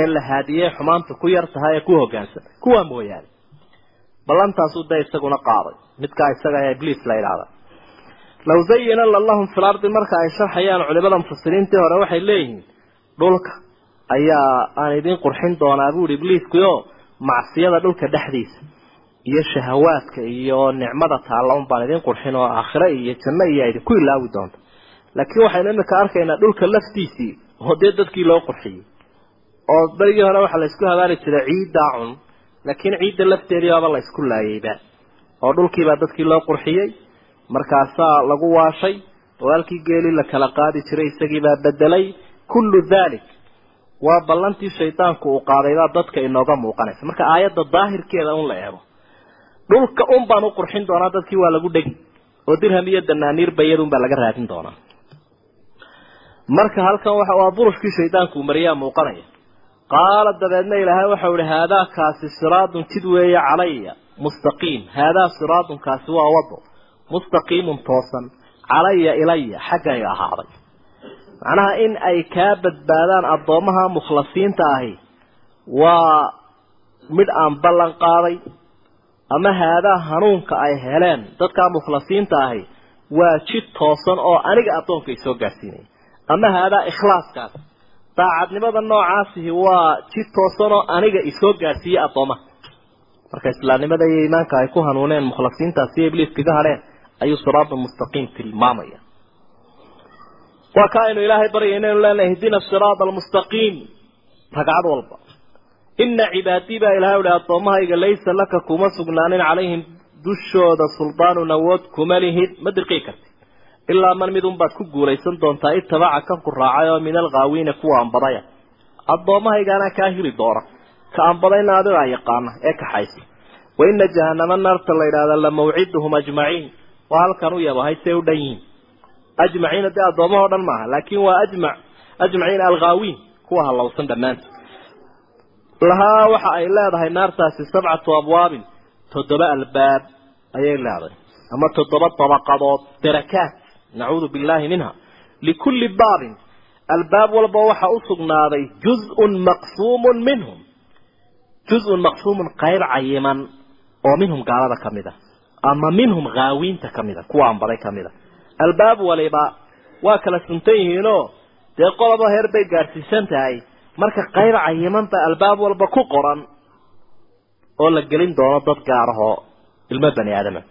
ee la haadiyey xumaanta ku yar tahay ee ku hoggaansan kuwaa mooyaane. Ballantaasuu da isaguna qaaday midkaa isaga ee ibliis la yidhaahda law zayinana lahum fi lardi marka ay sharxayaan culimada mufasiriintii hore waxay leeyihiin dhulka ayaa aan idin qurxin doonaa buuhi ibliiskuyo macsiyada dhulka dhexdiisa iyo shahawaadka iyo nicmada taalla un baan idin qurxin oo aakhire iyo janno iyo idinku ilaawi doonta laakiin waxaynu imika arkaynaa dhulka laftiisii oo dee dadkii loo qurxiyey. Oo berigii hore waxaa la isku habaari jiray ciiddaa cun laakiin ciidda lafteedii baaba la isku laayeyba oo dhulkiibaa dadkii loo qurxiyey markaasaa lagu waashay oo halkii geeli la kala qaadi jiray isagiibaa bedelay kullu dalik waa ballantii shaydaanku uu qaadaybaa dadka inooga muuqanaysa. Marka aayadda daahirkeeda un la eego dhulka un baan u qurxin doonaa dadkii waa lagu dhegi oo dirham iyo danaaniir bayadun baa laga raadin doonaa. Marka halkan waxa waa burushkii shaydaanku uu mariyaa muuqanaya. Qaala dabeedna ilaahay waxau ihi haadaa kaasi siraadun jid weeye calaya mustaqiim. Haadaa siraadun kaasi waa wado mustaqiimun toosan calaya ilaya xaggayga ahaaday. Macnaha in ay kaa badbaadaan addoommaha mukhlasiinta ahi waa midh aan ballan qaaday ama haadaa hanuunka ay heleen dadkaa mukhlasiinta ahi waa jid toosan oo aniga addoonka isoo gaadhsiinaya ama haadaa ikhlaaskaas. Daacadnimada noocaasihi waa jid toosan oo aniga isoo gaadhsiiyey addoomaha. Marka islaamnimada iyo iimaanka ay ku hanuuneen mukhlasiintaas iyo ibliis kaga hadheen ayuu siraada mustaqiim tilmaamaya. Waa ka aynu ilaahay baryay inaynu leenahay ihdina siraada almustaqiim ragcad walba. Ina cibaadii baa ilahay uhi addoommahayga laysa laka kuma sugnaanin calayhim dushooda suldaanun awood kuma lihid. Ma dirqii karti. Ilaa man mid unbaad ku guulaysan doontaa itabaca kan ku raacay oo min alghaawiina kuwa anbadaya addoommahaygaanaa kaa hili doona ka anbadayna adigaa yaqaana ee kaxaysa wa ina jahanama naarta la yidhahda la mawciduhum ajmaciin waa halkan u yabahay say u dhan yihiin ajmaciina dee addoommahao dhan maaha laakin waa ajmac ajmaciin alghaawiin kuwa halowsan dhammaantood lahaa waxa ay leedahay naartaasi sabcatu abwaabin toddoba albaab ayay leedahay. Ama toddoba dabaqadood darakaat nacuudu billahi minha likulli baabin albaab walba waxa u sugnaaday juzun maqsuumun minhum. Juzun maqsuumun qayb cayiman oo minhum gaalada ka mid a ama minhum haawiinta ka mid a kuwa anbaday ka mid a albaab waliba waa kala suntan yihiinoo dee qoloba heer bay gaadhsiisan tahay. Marka qayb cayiman baa albaab walba ku qoran oo la gelin doono dad gaarahoo ilmo bani aadama.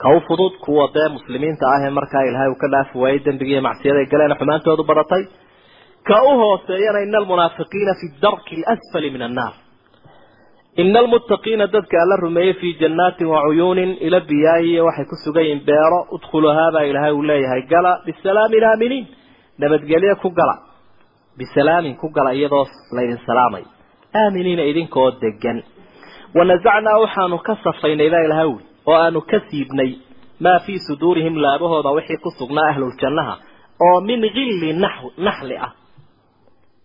Ka u fudud kuwa dee muslimiinta ah ee markaa ilaahay uu ka dhaafi waayey dembigiiyo macsiyada ay galeen xumaantoodu badatay. Ka u hooseeyana ina almunaafiqiina fi darki alasfali min annaar ina almuttaqiina dadka alla rumeeyey fii jannaatin wa cuyuunin ila biyaayiyo waxay ku sugan yihiin beero udkhuluhaabaa ilaahay uu leeyahay gala bisalaamin aaminiin. Nabadgelyo ku gala. Bisalaamin ku gala iyadoo laydin salaamay. Aaminiina idinkoo degan wanasacnaa waxaanu ka safaynay baa ilahay uli oo aanu ka siibnay maa fii suduurihim laabahooda wixii ku sugnaa ahluljannaha oo min hilli nax naxli ah.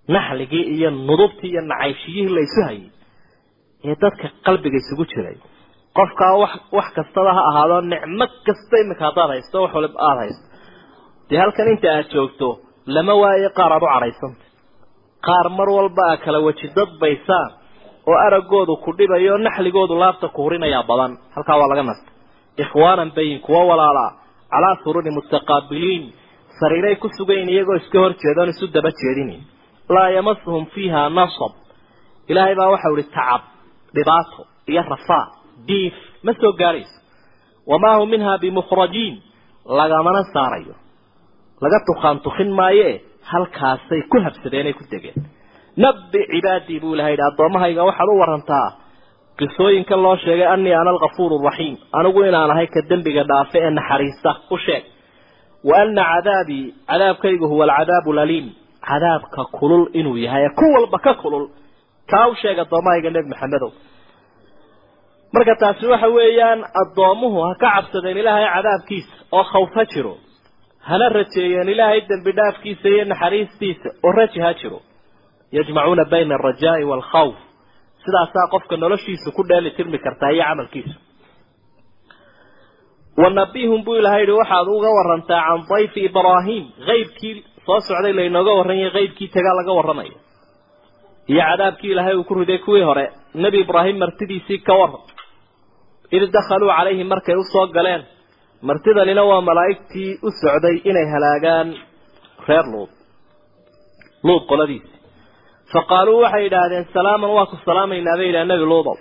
Naxligii iyo nudubtii iyo nacaybshiyihii la isu hayay ee dadka qalbiga isugu jiray. Qofkaa wax wax kastaba ha ahaado nicmo kasta imika haddaad haysto wax waliba aada haysto. Dee halkan inta aad joogto lama waayo qaar aad u cadhaysanta qaar mar walba aa kala weji dadbaysaan oo araggoodu ku dhibayo naxligoodu laabta ku hurinayaa badan. Halkaa waa laga nasta ikhwaanan bayin kuwa walaalaa calaa sururi mutaqaabiliin sariiray ku sugayn iyagoo iska hor jeedoon isu daba jeedinin. Laa yamasuhum fiiha nasab. Ilaahay baa waxau ihi tacab dhibaato iyo rafaa diif ma soo gaarayso. Wamaa hum minha bimukhrajiin lagamana saarayo. Laga tukaan tukin maaye halkaasay ku habsadeen ay ku degeen. Nabbi cibaadii buu ilahay yidhi addoommahayga waxaad u warantaa. Qisooyinkan loo sheegay anii ana alkafuuru raxiim anigu inaan ahay ka dembiga dhaafe ee naxariista. U sheeg. Wa ana cadaabii cadaabkaygu huwa alcadaabu laliim. Cadaabka kulul inuu yahay ee ku walba ka kulul taa u sheeg addoommahayga nebi maxamedow. Marka taasi waxa weeyaan addoommuhu ha ka cabsadeen ilaahay cadaabkiisa oo khawf ha jiro. Hana rajeeyeen ilaahay dembi dhaafkiisa iyo naxariistiisa oo raji ha jiro. Yajmacuuna bayna alrajaa'i waalkhawf. Sidaasaa qofka noloshiisa ku dheeli tirmi kartaa iyo camalkiisa. Wanabihum buu ilahay yihi waxaad uga warantaa can dayfi ibraahim. Haybkii soo socday laynooga warranyay haybkii tagaa laga warramayo iyo cadaabkii ilaahay uu ku riday kuwii hore nebi ibraahim martidiisii ka waran id dakhaluu calayhi markay u soo galeen martidanina waa malaa'igtii u socday inay halaagaan reer luud luud qoladiisi fa qaaluu waxay yidhaahdeen salaaman waa ku salaamaynaa bay yidhaha nebi luudow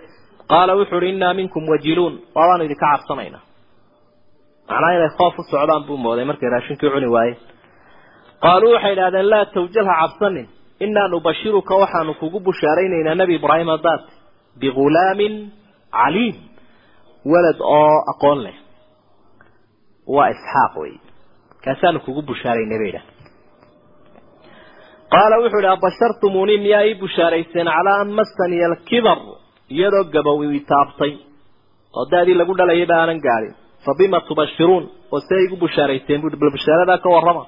qaala wuxuu uhi innaa minkum wajiluun. Waabaanu idinka cabsanaynaa. Macnaa inay khoof u socdaan buu mooday markay raashinkii cuni waayeen. Qaaluu waxay yidhahdeen laa tawjal ha cabsanin innaa nubashiruka waxaanu kugu bushaaraynaynaa nebi ibraahim haddaad bigulaamin caliim walad oo aqoon leh waa isxaaq wey kaasaanu kugu bushaaraynay bay idhaha qaala wuxuu idhi abashartumuunii miyaa ii bushaarayseen calaa an massaniya alkibar iyadoo gabow ii taabtay oo da-dii lagu dhalayayba aanan gaadhin fa bima tubashiruun oo see igu bushaarayseen bal bushaaradaa ka warrama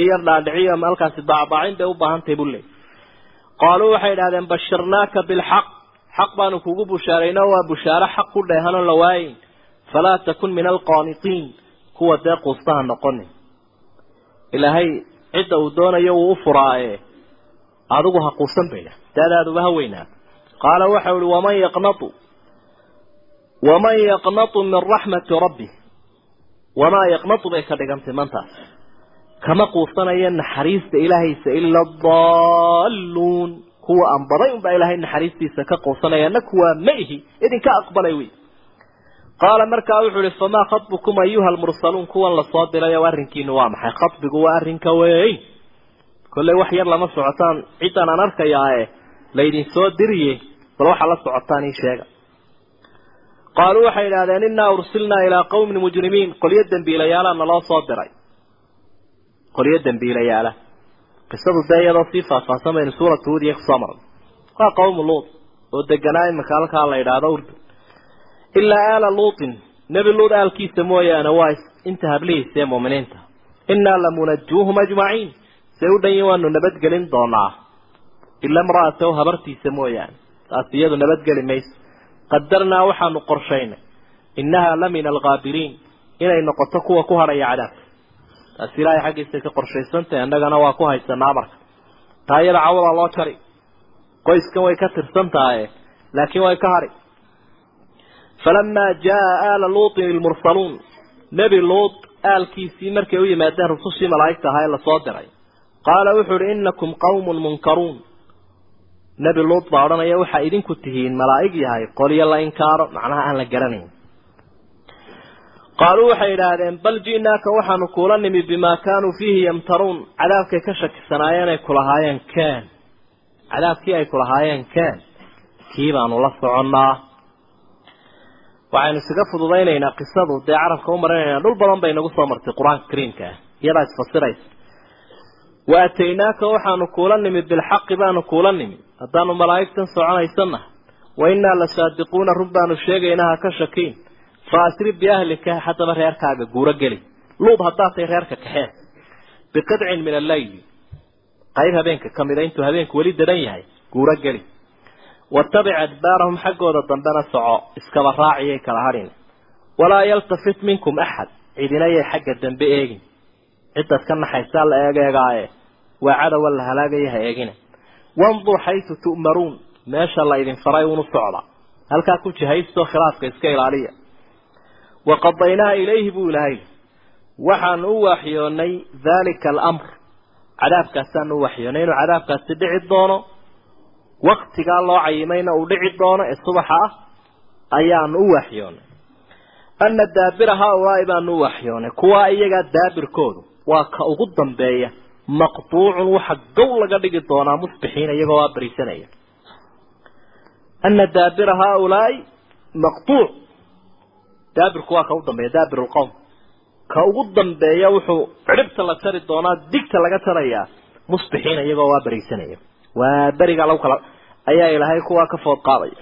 i yar dhaadhiciyo halkaasi daacdaacin bay u baahantahay buu leey qaaluu waxay idhahdeen bashirnaaka bilxaq. Xaq baanu kugu bushaarayno waa bushaaro xaq ku dheehanoo la waayin. Falaa takun min alqaanitiin kuwa dee quustaha noqonin. Ilaahay cidda uu doonayo wuu u furaaye adigu ha quusan bayda daadaaduba ha weynaa. Qaala waxau ihi waman yaqnatu? Waman yaqnatu min raxmati rabbi. Wamaa yaqnatu bay ka dhigantay mantaas kama quusanaya naxariista ilaahaysa ila daalluun. Kuwa aan baday unbaa ilaahay naxariistiisa ka quusanaya na kuwaa ma ihi idinka aqbalay wey qaala markaa wuxuu ihi famaa khatbukum ayuha almursaluun? Kuwan la soo diray o arrinkiinu waa maxay? Khatbigu waa arrinka weyn. Kolley wax yar lama socotaan ciddan aan arkayaae laydin soo diriye bal waxaa la socotaan ii sheega. Qaaluu waxay idhahdeen innaa ursilnaa ilaa qawmin mujrimiin. Qolyo dembiilayaala naloo soo diray qolyo dembiilayaala qisadu dee iyadoo sii faahfaahsan baynu suuratu hudiya ku soo marnay. Waa qawmu luut oo deganaa imika halkaa la yidhaahdo urdun. Ilaa aala luutin nebi luut aalkiisa mooyaane waa inta hablihiisa ee muuminiinta innaa lamunajuuhum ajmaciin say u dhan yihiin waanu nabadgelin doonaa. Ila imra'atahu habartiisa mooyaane taas iyadu nabadgeli mayso. Qadarnaa waxaanu qorshaynay. Innahaa la min alghaabiriin inay noqoto kuwa ku hadhaya cadaabka taasi ilaahay xaggiisay ka qorshaysantahay annagana waa ku haysanaa marka. Taa iyada cawdaa loo jari qoyskan way ka tirsan tahaye laakiin way ka hadhi falamaa jaa aala luutin ilmursaluun nebi luut aalkiisii markay u yimaadeen rusushii malaa'igta ahaa ee la soo diray. Qaala wuxuu uhi innakum qawmun munkaruun. Nebi luut baa odhanaya waxaa idinku tihiin malaa'ig yahay qolyo la inkaaro macnaha aan la garanayn qaaluu waxay idhaahdeen bal ji'naaka waxaanu kuula nimi bimaa kaanuu fiihi yamtaruun. Cadaabkay ka shakisanaayeen ay kulahaayeen ken cadaabkii ay kulahaayeen ken kii baanu la soconnaa. Waxaynu isaga fududaynaynaa qisadu. Dee carabka u marinaynaa dhul badan bay nagu soo martay qur'aanka kariimka. Ah iyadaa isfasiraysa wa ataynaaka waxaanu kuula nimi bilxaqi baanu kuula nimi. Haddaanu malaa'igtan soconaysana wa innaa la saadiquuna run baanu sheegaynaa ha ka shakiin fa asri biahlika haddaba reerkaaga guuro geli luud haddaad tahay reerka kaxee biqidcin min alleyli qayb habeenka ka mida intuu habeenku weli daran yahay guuro geli watabic adbaarahum xaggooda dambena soco iskaba raaciyay kala hadhin walaa yaltafit minkum axad cidinayay xagga dambe eegin cidaad ka naxaysaa la eegeegaaye waa cadowa la halaagaya ha eegina wanduu xaysu tu'maruun meesha la idin faray unu socda halkaa ku jihaysto khilaafka iska ilaaliya wa qadaynaa ilayhi buu ilahay waxaanu u waxyoonay daalika alamr cadaabkaasaanu u waxyoonay inuu cadaabkaasi dhici doono waktigaa loo cayimayna uu dhici doono ee subaxa ah ayaanu u waxyoonay ana daabira haaulaai baanu u waxyoonay kuwaa iyagaa daabirkoodu waa ka ugu dambeeya maqtuucun waxa gow laga dhigi doonaa musbixiina iyagoo waa bariisanaya ana daabira haaulaai maqtuuc daabirku waa ka ugu dambeeya daabir lqowm ka ugu dambeeya wuxuu ciribta la jari doonaa digta laga jarayaa musbixiina iyagoo waa bariisanaya waa beriga lagu kala ayaa ilaahay kuwaa ka food qaadaya.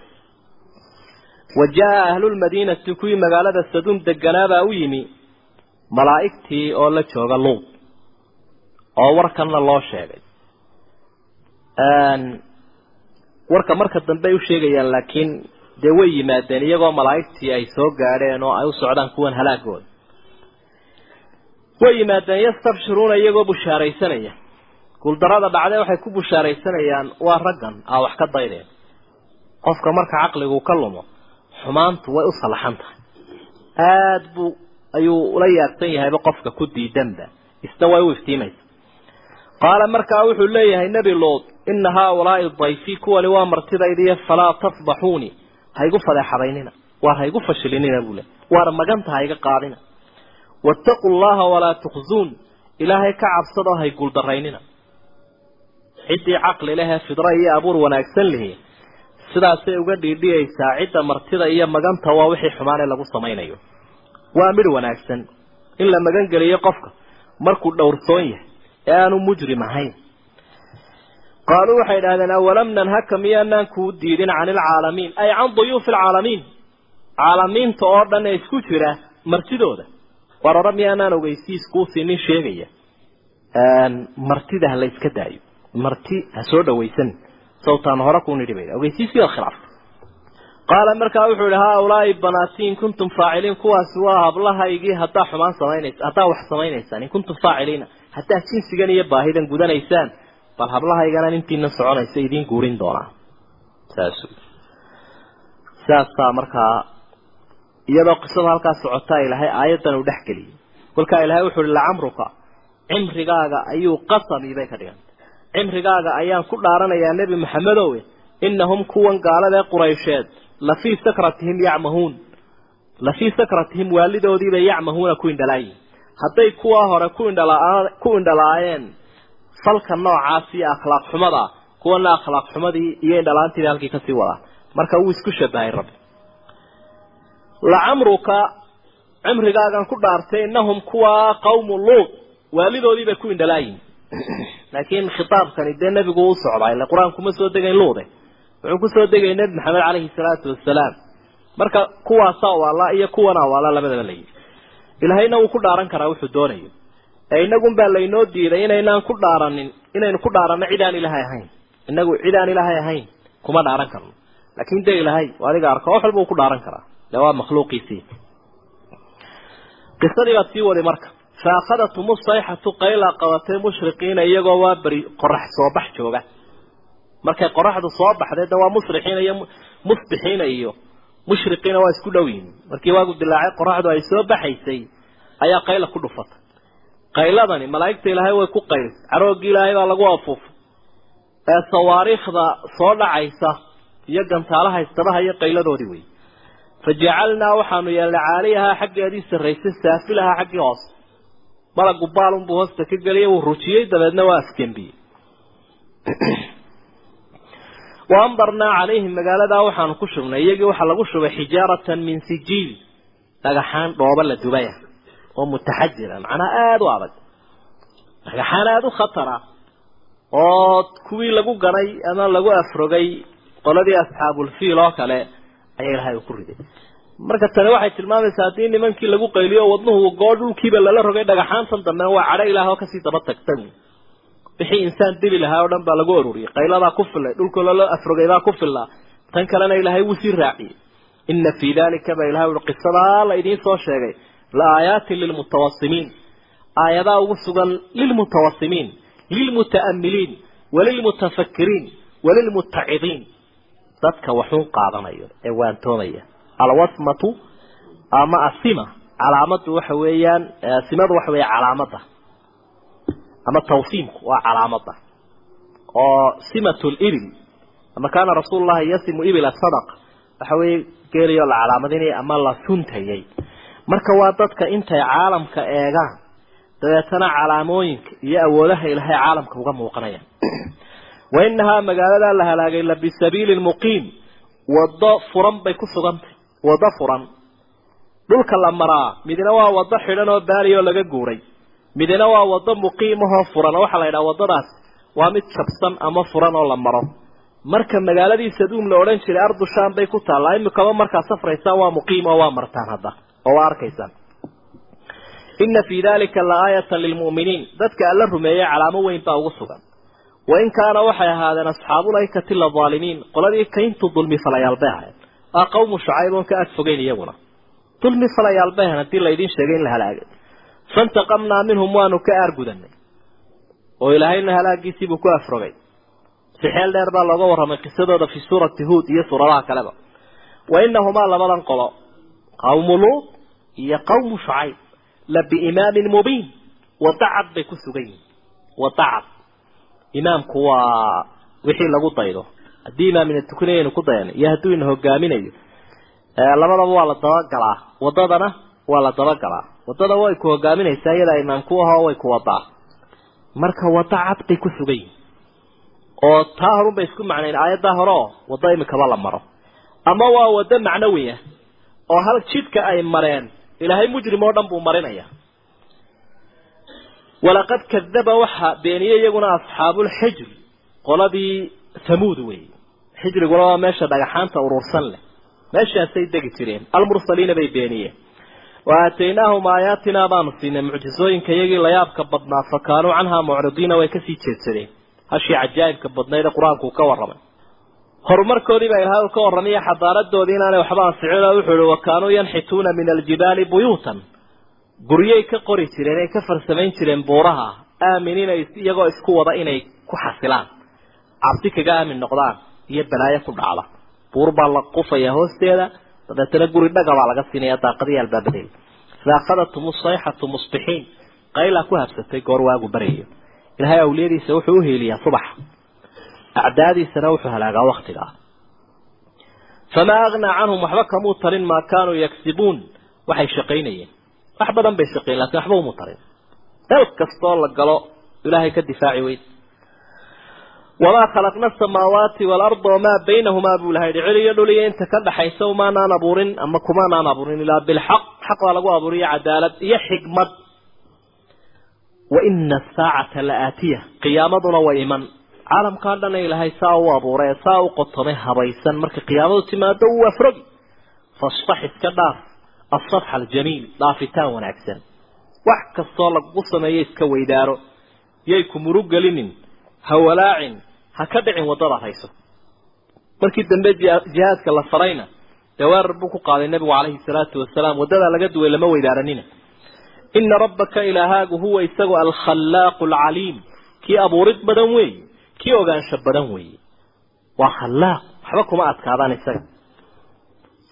Wa jaa ahlulmadiinati kuwii magaalada saduum deganaabaa u yimi malaa'igtii oo la jooga luud oo warkanna loo sheegay. Warka marka dambe ay u sheegayaan laakiin dee way yimaadeen iyagoo malaa'igtii ay soo gaadheen oo ay u socdaan kuwan halaagooda way yimaadeen yastabshiruuna iyagoo bushaaraysanaya. Guuldarada dhacdee waxay ku bushaaraysanayaan waa raggan aa wax ka daydeen. Qofka marka caqligu ka lumo xumaantu way u salaxan tahay. Aada buu ayuu ula yaabsan yahayba qofka ku diidanba. Isna way u iftiimaysa. Qaala markaa wuxuu leeyahay nebi luud ina haaulaai dayfii kuwani waa martidaydiiyo falaa tafdaxuuni haygu fadeexadaynina waar haygu fashilinina buu le waar maganta hayga qaadina. Waataquu llaha walaa tukhzuun. Ilaahay ka cabsadoo hay guuldaraynina ciddii caqli lehee fidro iyo abuur wanaagsan lihi. Sidaasay uga dhiidhiyaysaa cidda martida iyo maganta waa wixii xumaanee lagu samaynayo. Waa midh wanaagsan. In la magan geliyo qofka markuu dhowrsoon yahay ee aanu mujrim ahayn qaaluu waxay idhahdeen awalam nanhaka miyaanaan kuu diidin cani ilcaalamiin ay can duyuufi alcaalamiin caalamiinta oo dhan ee isku jira martidooda war ora miyaanaan ogeysiis kuusii nin sheegaya martida ha la iska daayo marti ha soo dhawaysan sawtaan hore ku nidhi bay ogeysiiskii waa khilaafta qaala markaa wuxuu yihi haaulaai banaatii in kuntum faaciliin kuwaasi waa hablahaygii haddaa xumaan samaynaysa haddaa wax samaynaysaan in kuntum faaciliina haddaa jinsigan iyo baahidan gudanaysaan bal hablahaygana intiina soconaysa idiin guurin doonaa. Saas saasaa markaa iyadoo qisada halkaa socotaa ilaahay aayaddan uu dhex geliyey kolkaa ilaahay wuxuu ihi lacamruka cimrigaaga ayuu qasami bay ka dhigantay cimrigaaga ayaan ku dhaaranayaa nebi maxamedowe inahum kuwan gaaladae quraysheed lafii sakratihim yacmahuun. Lafii sakratihim waalidoodiibay yacmahuuna ku indhalaayihin hadday kuwaa hore ku indhala ku indhalaayeen falka noocaas iyo akhlaaq xumada kuwana akhlaaq xumadii iyo indhalaantiiba halkii ka sii wadaa marka wuu isku shabahay rabbi lacamruka cimrigaagan ku dhaartay inahum kuwaa qawmu luud waalidoodiibay ku indhalaayihin laakiin khitaabkani dee nebigu u socdaa ila qur'aan kuma soo degayn luude wuxuu ku soo degay nebi maxamed caleyhi salaatu wasalaam marka kuwaasaa waala iyo kuwana waala labadaba layihi ilaahayna wuu ku dhaaran karaa wuxuu doonayo ee inagun baa laynoo diiday inaynaan ku dhaaranin inaynu ku dhaaranno cid aan ilaahay ahayn. Inagu cid ilaahay ahayn kuma dhaaran karno laakin dee ilaahay adiga arko wax walba uu ku dhaaran karaa. Dee waa makhluuqiisii qisadii baad sii wadi marka. Fa akhadathum sayxatu qaylaa qabatay mushriqiina iyagoo waa beri qorax soo bax jooga. Markay qoraxdu soo baxday de waa musrixiina iyo musbixiina iyo mushriqiina waa isku dhow yihiin markii waagu dilaacay qoraxdu ay soo baxaysay ayaa qayla ku dhufatay qayladani malaa'igta ilaahay way ku qayl carooggii ilaahay baa lagu afuufay ee sawaariikhda soo dhacaysa iyo gantaalaha istabaha iyo qayladoodii wey fajacalnaa waxaanu yeelnay caaliyahaa xaggeedii sarraysay saafilahaa xaggii hoose malagu baalunbuu hoosta ka geliyay wuu rujiyey dabeedna waa afgembiyey wa amdarnaa calayhim magaaladaa waxaanu ku shubnay iyagii waxaa lagu shubay xijaaratan min sijiil dhagaxaan dhooba la dubaya oo mutaxajira. Macnaha aada u adag. Dhagaxaan aada u khatara oo kuwii lagu ganay ama lagu afrogay qoladii asxaabulfiil oo kale ayaa ilahay uu ku riday. Marka tani waxay tilmaamaysaa haddii nimankii lagu qayliyo wadnuhu goo dhulkiiba lala rogay dhagaxaantan dambena waa cadho ilaah oo ka sii daba tagtan. Wixii insaan dili lahaa oo dhan baa lagu ururiyay qayladaa ku filay dhulka lala afrogaydaa ku fillaa. Tan kalena ilaahay wuu sii raaciyey. Ina fii dalika ba ilahay ui qisadaa la idiin soo sheegay la aayaatin lilmutawasimiin aayadaa ugu sugan lilmutawasimiin lilmuta'amiliin walilmutafakiriin walilmutacidiin dadka waxuun qaadanayo ee waantoomaya alwasmatu ama asima. calaamadu waxa weeyaan simadu waxa weeye calaamada. ama tawsiimku waa calaamada. oo simatu libil ama kaana rasuulu yasimu ibila sadaqa waxa weeye geeliyo la calaamadinaya ama la suntayay marka waa dadka intay caalamka eegaan dabeetana calaamooyinka iyo awoodaha ilaahay caalamka uga muuqanayaan wa inahaa magaaladaa la halaagay la bisabiilin muqiim waddo furan bay ku sugantay. Waddo furan. Dhulka la maraa midna waa waddo xidhan oo baali oo laga guuray. Midna waa waddo muqiimahoo furan oo waxaa la yidhaha waddadaas waa mid jabsan ama furan oo la maro. Marka magaaladii saduum la odhan jiray ardu sham bay ku taallaa. Imikaba markaad safraysaan waa muqiim oo waa martaan hadda oo waa arkaysaan ina fii dalika la aayatan lilmu'miniin dadka alla rumeeyey calaamo weyn baa ugu sugan. Wain kaana waxay ahaadeen asxaabulaykati ladaalimiin qoladii kayntu dulmi falayaal bay ahayd aa qawmu shucayb oon ka ag fogeyn iyaguna. Dulmi falayaal bay ahayn haddii laydin sheegay in la halaagay. Faintaqamnaa minhum waanu ka aargudanay oo ilaahayna halaagiisiibuu ku afrogay. Si xeel dheer baa looga warramay qisadooda fi suurati huud iyo suuradaha kaleba. Wa inahumaa labadan qolo qawmu luud iyo qawmu shucayb la biimaamin mubiin wadacad bay ku sugan yihiin wadacad imaamku waa wixii lagu daydo haddii imaamina tukanayaynu ku dayanay iyo hadduu ina hogaaminayo labadaba waa la dabagalaa. Wadadana waa la dabagalaa. Wadada way ku hogaaminaysaa iyadaa imaamku ahoo way ku wadaa marka wadacad bay ku sugan yihiin oo taa horun bay isku macnayn aayaddaa hore oo imikaba la maro. Ama waa waddo macnawi ah oo hal jidka ay mareen ilaahay mujrim oo dhan buu marinaya walaqad kadaba waxaa beeniyey iyaguna asxaabulxijri qoladii hamuud weeye. Xijriguna waa meesha dhagaxaanta urursan leh. Meeshaasay degi jireen almursaliina bay beeniyeen. Wa aataynaahum aayaatinaa baanu siinay mucjisooyinka iyagii layaabka badnaa fa kaanuu canhaa mucridiina way ka sii jeedsadeen. Hashii cajaa'ibka badnayd ee qur'aanku ka warramay horumarkoodii baa ilahay uu ka warramaya xadaaradoodii inaanay waxba ansixin oo wuxuu ihi wa kaanuu yanxituuna min aljibaali buyuutan. Guryay ka qori jireen ay ka farsamayn jireen buuraha aaminiina iyagoo isku wada inay ku xasilaan. Cabsi kaga aamin noqdaan iyo balaayo ku dhacda. Buur baa la qufayaa hoosteeda dabeetana guri dhaga baa laga siinaya daaqadii albaabadeeda fa akhadatum sayxatu musbixiin qaylaa ku habsatay goor waagu baryayo ilahay awliyadiisa wuxuu u heeliyaa subaxa acdaadiisana wuxuu halaagaa waktigaa famaa agnaa canhum waxba kamuu tarin maa kaanuu yagsibuun waxay shaqaynayeen wax badan bay shaqeyn laakiin waxba umu tarin meel kastoo la galo ilaahay ka difaaci weyn wamaa khalaqna asamaawaati waalarda wamaa baynahumaa buu ilahay yihi celiyo dhuliyo inta ka dhaxaysa umaanaan abuurin ama kumaanaan abuurin ilaa bilxaq xaq baa lagu abuuriyo cadaalad iyo xikmad wa ina asaacata qiyaamaduna waa iman caalamkaa dhana ilaahay saa u abuuray saa u qotomay habaysan. Marka qiyaamadu timaado wuu afrogi fasfax iska dhaaf. Asafxa aljamiil dhaafitaan wanaagsan. Wax kastoo lagu sameeyo iska weydaaro. Yay ku murug gelinin ha walaacin ha ka dhicin waddada hayso. Markii dambe jihaadka la farayna dee weerar buu ku qaaday nebigu calayhi salaatu wasalaam waddadaa laga duway lama weydaaranina. Ina rabbaka ilaahaagu huwa isagu alkhallaaqu alcaliim kii abuurid badan weeye kii ogaansho badan weeye waa khallaaq waxba kuma adkaadaan isaga.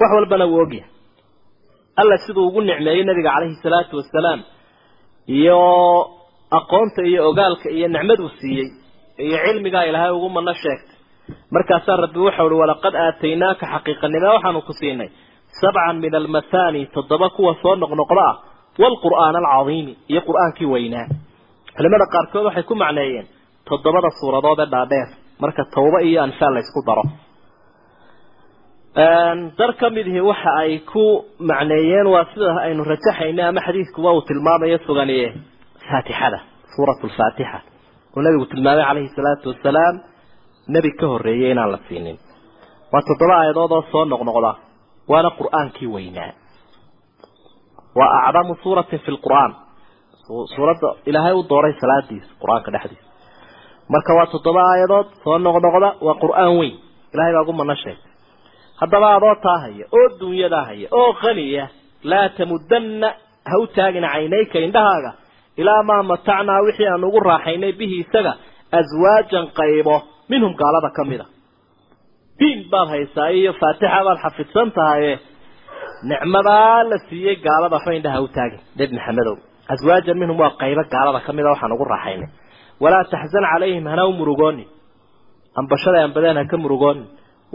Wax walbana wuu ogyahay. Alla siduu ugu nicmeeyey nabiga calayhi salaatu wasalaam iyo aqoonta iyo ogaalka iyo nicmaduu siiyey iyo cilmigaa ilaahay ugu mano sheegtay. Markaasaa rabbi waxau uhi walaqad aataynaaka xaqiiqanime waxaanu ku siinay sabcan min almathani toddoba kuwa soo noqnoqda ah waalqur'aan alcadiimi iyo qur'aankii weynaa. Culimada qaarkood waxay ku macneeyeen toddobada suuradood ee dhaadheer marka tawba iyo anfaal la ysku daro. Dar ka midihi waxa ay ku macneeyeen waa sida aynu rajaxayna ama xadiidkuba uu tilmaamayo suganiye faatixada suuratu lfaatixa uu nabigu tilmaamay calayhi salaatu wasalaam nebi ka horreeyey inaan la siinin. Waa toddoba aayadood oo soo noqnoqda waana qur'aankii weynaa. Waa acdamu suuratin fi lqur'aan suuradda ilaahay u dooray salaadiisa qur'aanka dhexdiisa marka waa toddoba aayadood soo noqnoqda waa qur'aan weyn. Ilahay baa ugu mana sheegtay haddaba adoo taa haya oo dunyadaa haya oo qaniya laa tamudanna ha u taagin caynayka indhahaaga ilaa maa matacnaa wixii aan ugu raaxaynay bihi isaga aswaajan qaybo minhum gaalada ka mid a diin baad haysaa iyo faatixa baad xafidsan tahaye nicmadaa la siiyey gaalada waxba indhaha u taagin. Nebi maxamedow aswaajan minhum waa qaybo gaalada ka mid a waxaan ugu raaxaynay walaa taxzan calayhim hana u murugoonin. Ambashaday ambadeen ha ka murugoonin.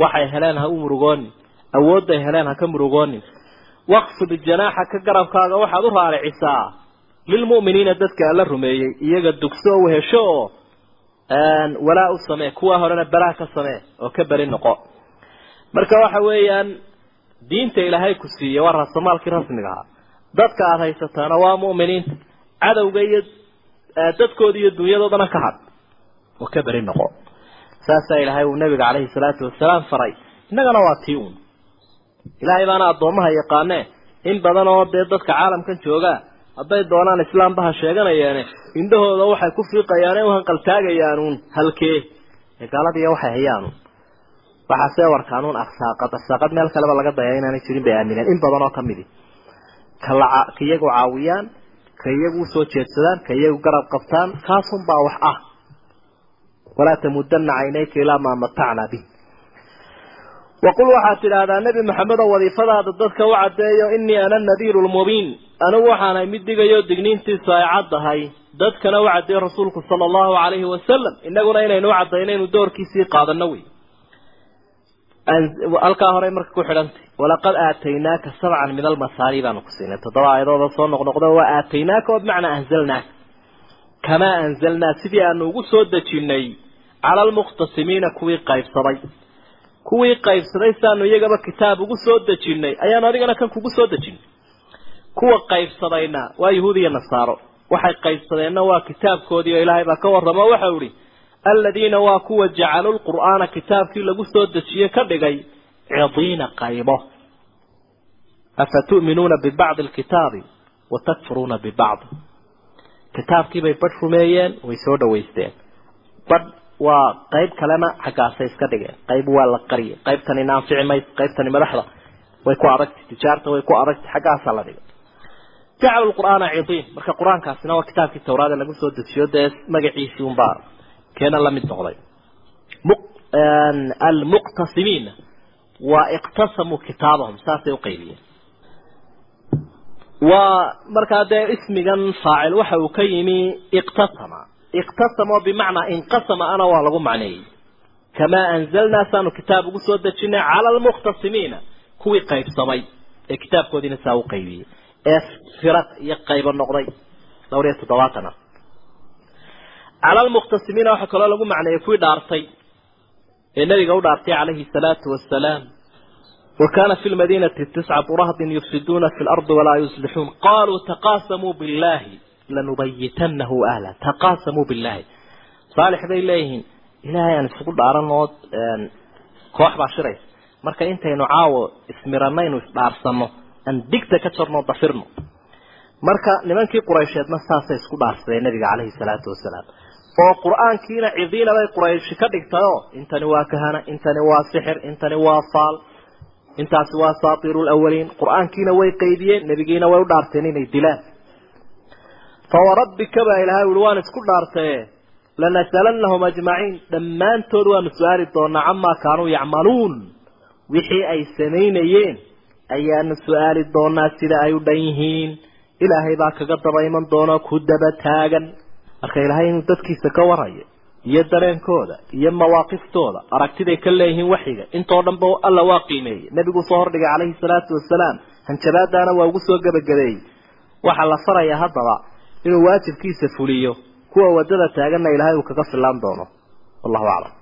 Waxay heleen ha u murugoonin. Awoodday heleen ha ka murugoonin. Waqfid janaaxaka garabkaaga waxaad u raaricisaa. Lilmu'miniina dadka alla rumeeyey iyaga dugso oo wehesho oo walaa u samee. Kuwa horena beraha ka samee oo ka beri noqo. Marka waxa weeyaan diinta ilaahay ku siiyey waa raasamaalkii rasmiga ahaa. Dadka aada haysataana waa mu'miniinta cadowga iyo dadkooda iyo dunyadoodana ka had. Oo ka beri noqo. Saasaa ilaahay uu nabiga caleyhi salaatu wasalaam faray. Innagana waa tii uun. Ilaahay baana addoommaha yaqaanee in badan oo dee dadka caalamkan joogaa hadday doonaan islaambaha sheeganayeene indhahooda waxay ku fiiqayaane u hanqaltaagayaanuun halkee? Ee gaaladiiya waxay hayaanuun waxaasee warkaanuun arsaaqad arsaaqad meel kaleba laga daya inaanay jirin bay aamineen. In badan oo ka midi. Ka iyagu caawiyaan ka iyagu u soo jeedsadaan ka iyagu garab qabtaan kaasunbaa wax ah. Walaa tamudana caynayka ilaa maa matacnaa bih waqul waxaad tidhaahdaa nebi maxamedow wadiifadaada dadka u caddeeyo inii ana nadiiru lmubiin anigu waxaanahay mid digayo digniintiisu ay caddahay dadkana u caddeeyo rasuulku sala allahu calayhi wasalam inaguna inaynu u caddayno doorkiisii qaadano wey halkaa horey marka ku xidhantay walaqad aataynaaka sabcan min almasaani baanu ku siinay toddoba aayadooda soo noqnoqdo waa aataynaaka oo bimacnaa anzalnaaka kamaa anzalnaa sidii aanu ugu soo dejinay cala almuqtasimiina kuwii qaybsaday kuwii qaybsaday saanu iyagaba kitaab ugu soo dejinay ayaanu adigana kan kugu soo dejinay kuwa qaybsadayna waa yahuud iyo nasaaro waxay qaybsadeenna waa kitaabkoodii oo ilaahay baa ka warramo waxau ihi aladiina waa kuwa jacaluu lqur'aana kitaabkii lagu soo dejiye ka dhigay cidiina qaybo. Afa tu'minuuna bibacdi alkitaabi wa takfuruuna bibacdi kitaabkiibay badh rumeeyeen way soo dhawaysteen badh waa qayb kalena xaggaasay iska dhigeen. Qayb waa la qariyay qaybtanina anfici mayso qaybtani madaxda. Way ku adagtay tijaarta way ku adagtay xaggaasaa la dhigay. Jacalu lqur'aana cidiin. Marka qur'aankaasina waa kitaabkii tawraada lagu soo dejiyo dee magaciisii unbaa keena la mid noqday. Almuqtasimiina waa iqtasamuu kitaabahum saasay uqaybiyeen waa markaa dee ismigan faacil waxa uu ka yimi iqtasama. Iqtasamo bimacnaa inqasama ana waa lagu macneeyey. Kamaa anzalnaa saanu kitaab ugu soo dejinay cala almuqtasimiina kuwii qaybsamay ee kitaabkoodiina saa u qaybiyey. Ee firaq iyo qaybo noqday. Dhowr toddobaatan ah cala almuqtasimiina waxaa kaloo lagu macneeyey kuwii dhaartay ee nabiga u dhaartay calayhi salaatu wasalaam wa kaana fi lmadiinati tiscatu rahdin yufsiduuna fi lardi walaa yuslixuun qaluu taqaasamuu billahi lanubayitanahu ahla. Taqaasamuu billahi saalix bay leeyihiin ilaahay aan isugu dhaaran oo koox baa shiraysa. Marka intaynu caawo ismiranaynu isdhaarsano aan digta ka jarno dafirno. Marka nimankii quraysheedna saasay isku dhaarsadeen nabiga caleyhi salaatu wasalaam oo qur'aankiina cidiina bay qurayshi ka dhigtayoo intani waa kahana intani waa sixir intani waa faal intaasi waa saatiiru lawaliin qur'aankiina way qaydiyeen nebigiina way u dhaarteen inay dilaan. Fawarabbika baa ilahay ui waan isku dhaartaye lanasalanahum ajmaciin. Dhammaantood waanu su'aali doonaa camaa kaanuu yacmaluun. Wixii ay samaynayeen ayaanu su'aali doonaa sida ay u dhan yihiin. Ilaahay baa kaga daba iman doona ku daba taagan marka ilaahay inuu dadkiisa ka warayo iyo dareenkooda iyo mawaaqiftooda aragtiday ka leeyihiin waxiga intoo dhanba alla waa qiimeeyey. Nebiguu soo hordhigay calayhi salaatu wasalaam hanjabaadaana waa ugu soo gebagabeeyey waxaa la farayaa haddaba inuu waajibkiisa fuliyo kuwa waddada taaganna ilaahay uu kaga filaan doono. Wallahu aclam